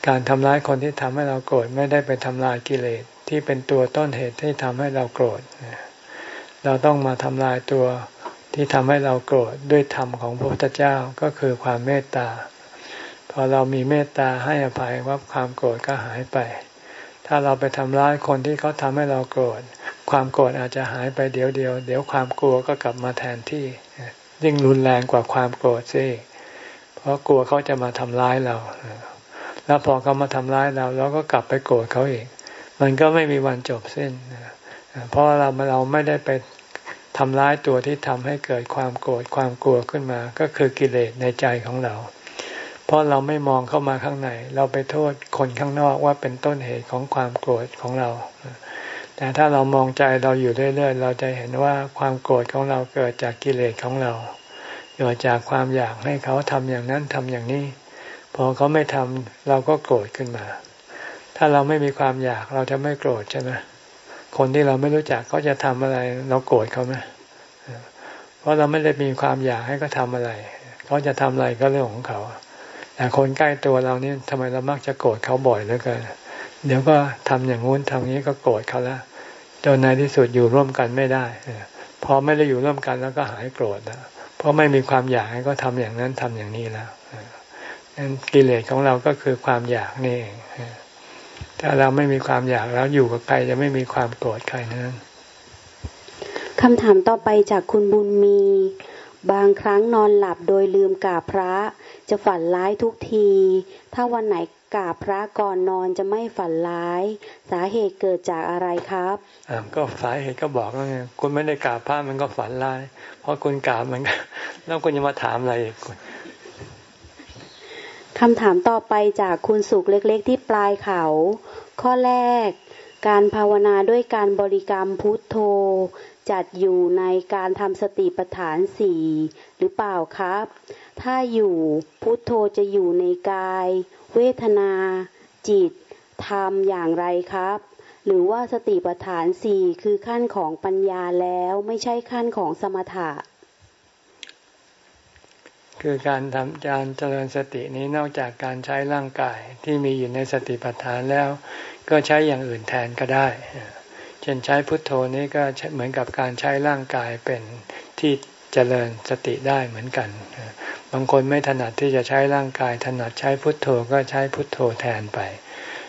การทำร้ายคนที่ทำให้เราโกรธไม่ได้ไปทำลายกิเลสที่เป็นตัวต้นเหตุที่ทำให้เราโกรธ เราต้องมาทำลายตัวที่ทำให้เราโกรธด้วยธรรมของพระพุทธเจ้าก็คือความเมตตา พอเรามีเมตตาให้อภัยว่าความโกรธก็หายไป ถ้าเราไปทำร้ายคนที่เขาทำให้เราโกรธ ความโกรธอาจจะหายไปเดี๋ยวเดียว เดี๋ยวความกลัวก็กลับมาแทนที่ ยิ่งรุนแรงกว่าความโกรธซิเพราะกลัวเขาจะมาทำร้ายเรา แล้วพอเขามาทำร้ายเราเราก็กลับไปโกรธเขาอีก มันก็ไม่มีวันจบสิ้น เพราะเราเราไม่ได้ไปทำร้ายตัวที่ทำให้เกิดความโกรธความกลัวขึ้นมา ก็คือกิเลสในใจของเรา เพราะเราไม่มองเข้ามาข้างใน เราไปโทษคนข้างนอกว่าเป็นต้นเหตุของความโกรธของเรา แต่ถ้าเรามองใจเราอยู่เรื่อยๆ เราจะเห็นว่าความโกรธของเราเกิดจากกิเลสของเรา เกิดจากความอยากให้เขาทำอย่างนั้นทำอย่างนี้ พอเขาไม่ทำเราก็โกรธขึ้นมา ถ้าเราไม่มีความอยากเราจะไม่โกรธใช่ไหมคนที่เราไม่รู้จักเขาจะทำอะไรเราโกรธเขาไหมเพราะเราไม่ได้มีความอยากให้เขาทาอะไร เขาจะทำอะไรก็เรื่องของเขา แต่คนใกล้ตัวเรานี่ทำไมเรามักจะโกรธเขาบ่อยเหลือเกินเดี๋ยวก็ทำอย่างงู้นทำนี้ก็โกรธเขาแล้วจนในที่สุดอยู่ร่วมกันไม่ได้พอไม่ได้อยู่ร่วมกันแล้วก็หายโกรธแล้วเพราะไม่มีความอยากให้เขาทาอย่างนั้นทำอย่างนี้แล้วนั้นกิเลสของเราก็คือความอยากนี่เองถ้าเราไม่มีความอยากแล้วอยู่กับใครจะไม่มีความโกรธใครนั้นคำถามต่อไปจากคุณบุญมี บางครั้งนอนหลับโดยลืมกราบพระ จะฝันร้ายทุกที ถ้าวันไหนกราบพระก่อนนอนจะไม่ฝันร้าย สาเหตุเกิดจากอะไรครับก็สาเหตุก็บอกแล้วไงคุณไม่ได้กราบพระมันก็ฝันร้าย เพราะคุณกราบมันแล้วคุณจะมาถามอะไรอีกคำถามต่อไปจากคุณสุขเล็กๆ ที่ปลายเขา ข้อแรก การภาวนาด้วยการบริกรรมพุทโธ จัดอยู่ในการทำสติปัฏฐานสี่หรือเปล่าครับ ถ้าอยู่พุทโธจะอยู่ในกาย เวทนา จิตทำอย่างไรครับ หรือว่าสติปัฏฐานสี่คือขั้นของปัญญาแล้วไม่ใช่ขั้นของสมถะ คือการทำการเจริญสตินี้นอกจากการใช้ร่างกายที่มีอยู่ในสติปัฏฐานแล้ว ก็ใช้อย่างอื่นแทนก็ได้ เช่นใช้พุทโธนี้ก็เหมือนกับการใช้ร่างกายเป็นที่เจริญสติได้เหมือนกัน บางคนไม่ถนัดที่จะใช้ร่างกาย ถนัดใช้พุทโธก็ใช้พุทโธแทนไป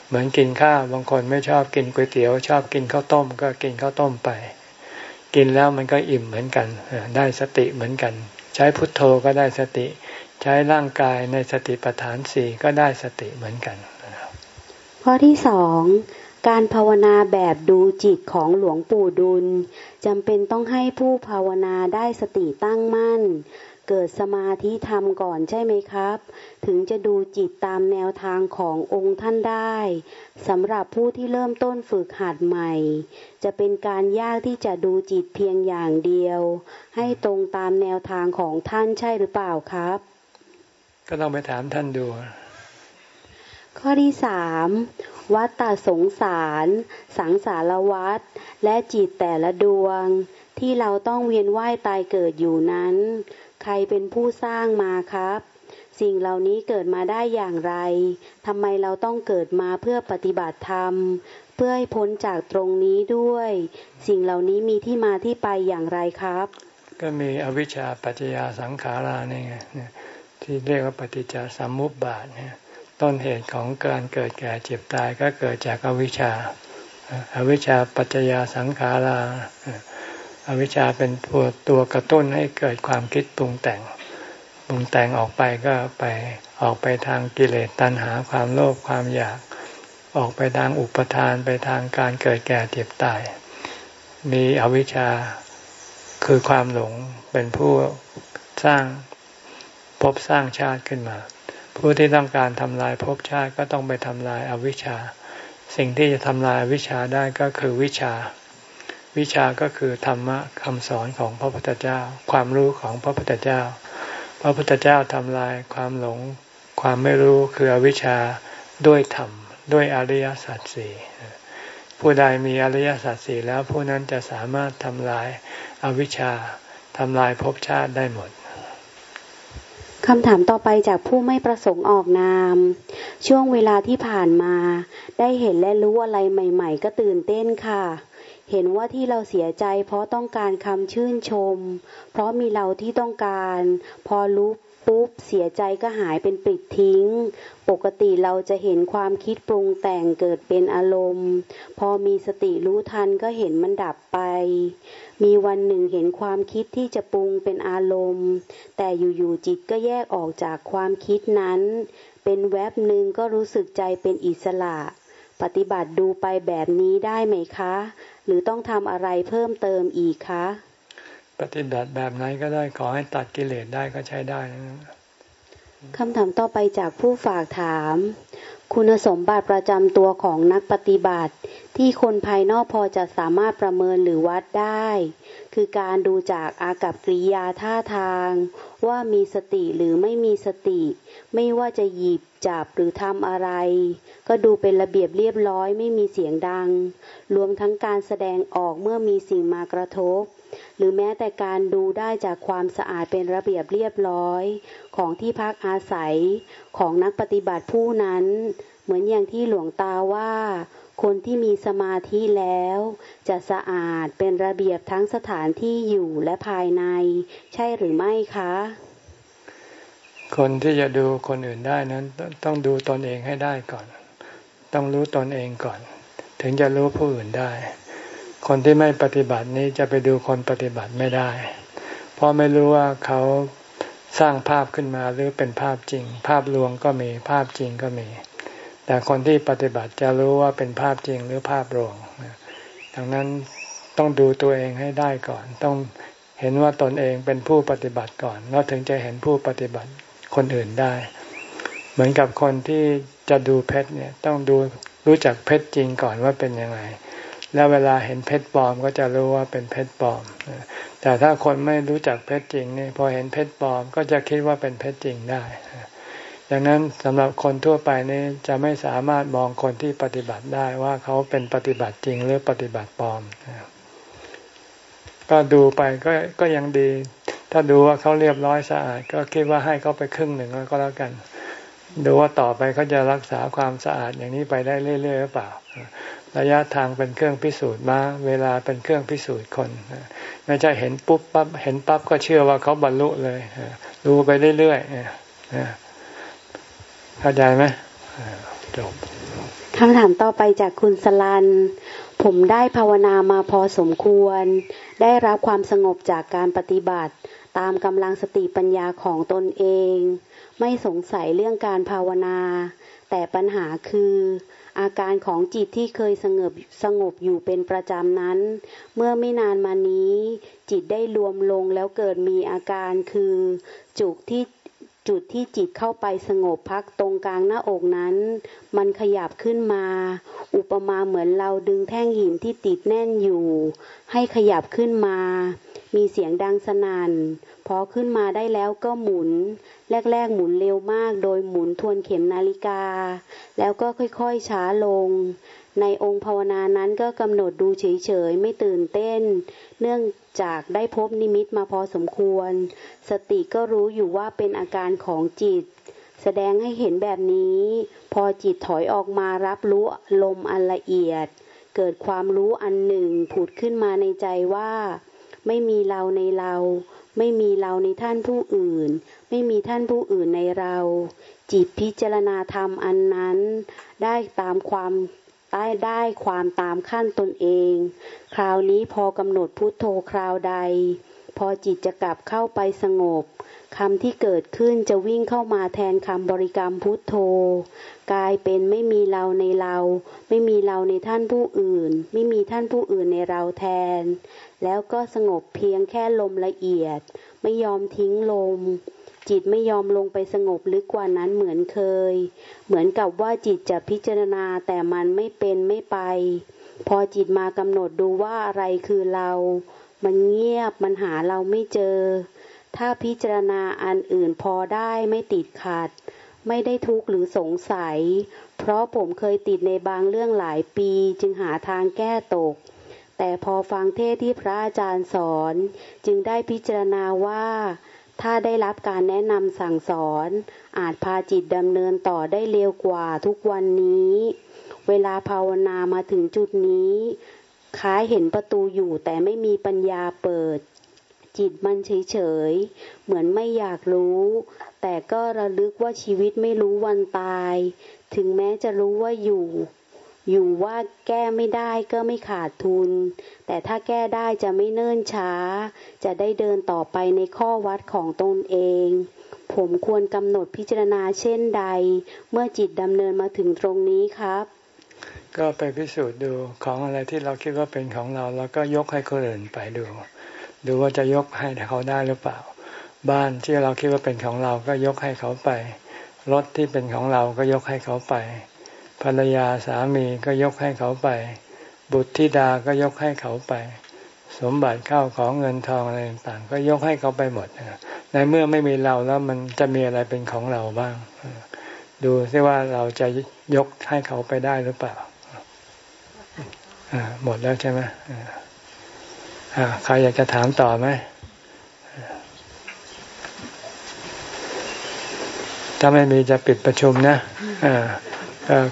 เหมือนกินข้าวบางคนไม่ชอบกินก๋วยเตี๋ยว ชอบกินข้าวต้ม ก็กินข้าวต้มไป กินแล้วมันก็อิ่มเหมือนกัน ได้สติเหมือนกัน ใช้พุทโธก็ได้สติ ใช้ร่างกายในสติปัฏฐานสี่ก็ได้สติเหมือนกันข้อที่สอง การภาวนาแบบดูจิตของหลวงปู่ดุลจำเป็นต้องให้ผู้ภาวนาได้สติตั้งมั่น เกิดสมาธิธรรมก่อนใช่ไหมครับ ถึงจะดูจิตตามแนวทางขององค์ท่านได้สำหรับผู้ที่เริ่มต้นฝึกหัดใหม่ จะเป็นการยากที่จะดูจิตเพียงอย่างเดียว ให้ตรงตามแนวทางของท่านใช่หรือเปล่าครับ ก็ต้องไปถามท่านดู ข้อที่สาม วัตตสงสาร สังสารวัตและจิตแต่ละดวง ที่เราต้องเวียนว่ายตายเกิดอยู่นั้น ใครเป็นผู้สร้างมาครับ สิ่งเหล่านี้เกิดมาได้อย่างไรทำไมเราต้องเกิดมาเพื่อปฏิบัติธรรม เพื่อให้พ้นจากตรงนี้ด้วย สิ่งเหล่านี้มีที่มาที่ไปอย่างไรครับ ก็มีอวิชชาปัจจยาสังขารานี่ไงที่เรียกว่าปฏิจจสมุปบาทเนี่ย ต้นเหตุของการเกิดแก่เจ็บตายก็เกิดจากอวิชชาอาวิชชาปัจจยาสังขาราอวิชชาเป็นตัวตัวกระตุ้นให้เกิดความคิดปรุงแต่งปรุงแต่งออกไปก็ไปออกไปทางกิเลสตัณหาความโลภความอยาก ออกไปทางอุปทานไปทางการเกิดแก่เจ็บตาย มีอวิชชาคือความหลงเป็นผู้สร้างภพสร้างชาติขึ้นมา ผู้ที่ต้องการทำลายภพชาติก็ต้องไปทำลายอาวิชชา สิ่งที่จะทำลายวิชาได้ก็คือวิชา วิชาก็คือธรรมะคำสอนของพระพุทธเจ้า ความรู้ของพระพุทธเจ้า พระพุทธเจ้าทำลายความหลง ความไม่รู้คืออวิชชาด้วยธรรม ด้วยอริยสัจสี่ผู้ใดมีอริยสัจสี่แล้วผู้นั้นจะสามารถทำลายอาวิชชาทำลายภพชาติได้หมด คำถามต่อไปจากผู้ไม่ประสงค์ออกนาม ช่วงเวลาที่ผ่านมา ได้เห็นและรู้อะไรใหม่ ๆ ก็ตื่นเต้นค่ะ เห็นว่าที่เราเสียใจ เพราะต้องการคำชื่นชม เพราะมีเราที่ต้องการ พอรู้ ปุ๊บเสียใจก็หายเป็นปิดทิ้ง ปกติเราจะเห็นความคิดปรุงแต่งเกิดเป็นอารมณ์ พอมีสติรู้ทันก็เห็นมันดับไป มีวันหนึ่งเห็นความคิดที่จะปรุงเป็นอารมณ์ แต่อยู่ๆจิตก็แยกออกจากความคิดนั้น เป็นแวบหนึ่งก็รู้สึกใจเป็นอิสระ ปฏิบัติดูไปแบบนี้ได้ไหมคะ หรือต้องทำอะไรเพิ่มเติมอีกคะ ปฏิบัติแบบไหนก็ได้ขอให้ตัดกิเลสได้ก็ใช้ได้นะคำถามต่อไปจากผู้ฝากถาม คุณสมบัติประจำตัวของนักปฏิบัติ ที่คนภายนอกพอจะสามารถประเมินหรือวัดได้ คือการดูจากอากับกริยาท่าทาง ว่ามีสติหรือไม่มีสติ ไม่ว่าจะหยิบจับหรือทำอะไร ก็ดูเป็นระเบียบเรียบร้อยไม่มีเสียงดัง รวมทั้งการแสดงออกเมื่อมีสิ่งมากระทบ หรือแม้แต่การดูได้จากความสะอาดเป็นระเบียบเรียบร้อย ของที่พักอาศัยของนักปฏิบัติผู้นั้น เหมือนอย่างที่หลวงตาว่า คนที่มีสมาธิแล้ว จะสะอาดเป็นระเบียบทั้งสถานที่อยู่และภายใน ใช่หรือไม่คะ คนที่จะดูคนอื่นได้นั้นต้องดูตนเองให้ได้ก่อน ต้องรู้ตนเองก่อน ถึงจะรู้ผู้อื่นได้ คนที่ไม่ปฏิบัตินี้จะไปดูคนปฏิบัติไม่ได้ เพราะไม่รู้ว่าเขาสร้างภาพขึ้นมาหรือเป็นภาพจริง ภาพลวงก็มีภาพจริงก็มี แต่คนที่ปฏิบัติจะรู้ว่าเป็นภาพจริงหรือภาพลวงดังนั้นต้องดูตัวเองให้ได้ก่อน ต้องเห็นว่าตนเองเป็นผู้ปฏิบัติก่อนแล้วถึงจะเห็นผู้ปฏิบัติคนอื่นได้ เหมือนกับคนที่จะดูเพชรเนี่ยต้องดูรู้จักเพชรจริงก่อนว่าเป็นยังไง แล้วเวลาเห็นเพชรปลอมก็จะรู้ว่าเป็นเพชรปลอม แต่ถ้าคนไม่รู้จักเพชรจริงนี่พอเห็นเพชรปลอมก็จะคิดว่าเป็นเพชรจริงได้ดังนั้นสำหรับคนทั่วไปนี่จะไม่สามารถมองคนที่ปฏิบัติได้ว่าเขาเป็นปฏิบัติจริงหรือปฏิบัติปลอม ก็ดูไปก็ก็ยังดี ถ้าดูว่าเขาเรียบร้อยสะอาด ก็คิดว่าให้เขาไปครึ่งหนึ่งแล้วก็แล้วกัน ดูว่าต่อไปเขาจะรักษาความสะอาดอย่างนี้ไปได้เรื่อยๆหรือเปล่า ระยะทางเป็นเครื่องพิสูจน์มาเวลาเป็นเครื่องพิสูจน์คนไม่ใช่เห็นปุ๊บปั๊บเห็นปั๊บก็เชื่อว่าเขาบรรลุเลยดูไปเรื่อยๆเข้าใจไหมจบคำถามต่อไปจากคุณสลัน ผมได้ภาวนามาพอสมควร ได้รับความสงบจากการปฏิบัติ ตามกำลังสติปัญญาของตนเอง ไม่สงสัยเรื่องการภาวนา แต่ปัญหาคือ อาการของจิตที่เคยสงบสงบอยู่เป็นประจำนั้น เมื่อไม่นานมานี้ จิตได้รวมลงแล้วเกิดมีอาการคือ จุกที่จุดที่จิตเข้าไปสงบพักตรงกลางหน้าอกนั้น มันขยับขึ้นมา อุปมาเหมือนเราดึงแท่งหินที่ติดแน่นอยู่ ให้ขยับขึ้นมา มีเสียงดังสนัน่นพอขึ้นมาได้แล้วก็หมุน แรกๆ หมุนเร็วมาก โดยหมุนทวนเข็มนาฬิกา แล้วก็ค่อยๆช้าลง ในองค์ภาวนานั้นก็กำหนดดูเฉยๆ ไม่ตื่นเต้น เนื่องจากได้พบนิมิตมาพอสมควร สติก็รู้อยู่ว่าเป็นอาการของจิต แสดงให้เห็นแบบนี้ พอจิตถอยออกมารับรู้ลมอันละเอียด เกิดความรู้อันหนึ่งผุดขึ้นมาในใจว่า ไม่มีเราในเราไม่มีเราในท่านผู้อื่น ไม่มีท่านผู้อื่นในเรา จิตพิจารณาธรรมอันนั้น ได้ตามความได้ได้ความตามขั้นตนเอง คราวนี้พอกำหนดพุทโธคราวใด พอจิตจะกลับเข้าไปสงบคำที่เกิดขึ้นจะวิ่งเข้ามาแทนคำบริกรรมพุทโธ กลายเป็นไม่มีเราในเรา ไม่มีเราในท่านผู้อื่น ไม่มีท่านผู้อื่นในเราแทน แล้วก็สงบเพียงแค่ลมละเอียด ไม่ยอมทิ้งลม จิตไม่ยอมลงไปสงบลึกกว่านั้นเหมือนเคย เหมือนกับว่าจิตจะพิจารณาแต่มันไม่เป็นไม่ไป พอจิตมากำหนดดูว่าอะไรคือเรา มันเงียบมันหาเราไม่เจอ ถ้าพิจารณาอันอื่นพอได้ไม่ติดขัด ไม่ได้ทุกข์หรือสงสัย เพราะผมเคยติดในบางเรื่องหลายปีจึงหาทางแก้ตกแต่พอฟังเทศที่พระอาจารย์สอน จึงได้พิจารณาว่า ถ้าได้รับการแนะนำสั่งสอน อาจพาจิตดำเนินต่อได้เร็วกว่าทุกวันนี้ เวลาภาวนามาถึงจุดนี้คล้ายเห็นประตูอยู่แต่ไม่มีปัญญาเปิด จิตมันเฉยๆ เหมือนไม่อยากรู้ แต่ก็ระลึกว่าชีวิตไม่รู้วันตาย ถึงแม้จะรู้ว่าอยู่ อยู่ว่าแก้ไม่ได้ก็ไม่ขาดทุน แต่ถ้าแก้ได้จะไม่เนิ่นช้า จะได้เดินต่อไปในข้อวัดของตนเอง ผมควรกำหนดพิจารณาเช่นใด เมื่อจิตดำเนินมาถึงตรงนี้ครับ ก็ไปพิสูจน์ดูของอะไรที่เราคิดว่าเป็นของเราแล้วก็ยกให้คนอื่นไปดู ดูว่าจะยกให้เขาได้หรือเปล่า บ้านที่เราคิดว่าเป็นของเราก็ยกให้เขาไปรถที่เป็นของเราก็ยกให้เขาไป ภรรยาสามีก็ยกให้เขาไป บุตรธิดาก็ยกให้เขาไป สมบัติเข้าของเงินทองอะไรต่างก็ยกให้เขาไปหมดในเมื่อไม่มีเราแล้วมันจะมีอะไรเป็นของเราบ้าง ดูซิว่าเราจะยกให้เขาไปได้หรือเปล่าหมดแล้วใช่ไหมใครอยากจะถามต่อไหมถ้าไม่มีจะปิดประชุมนะ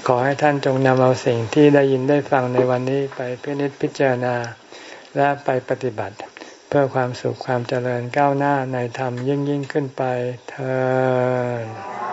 ขอให้ท่านจงนำเอาสิ่งที่ได้ยินได้ฟังในวันนี้ไปพินิจพิจารณา และไปปฏิบัติ เพื่อความสุขความเจริญก้าวหน้าในธรรมยิ่งยิ่งขึ้นไปเธอ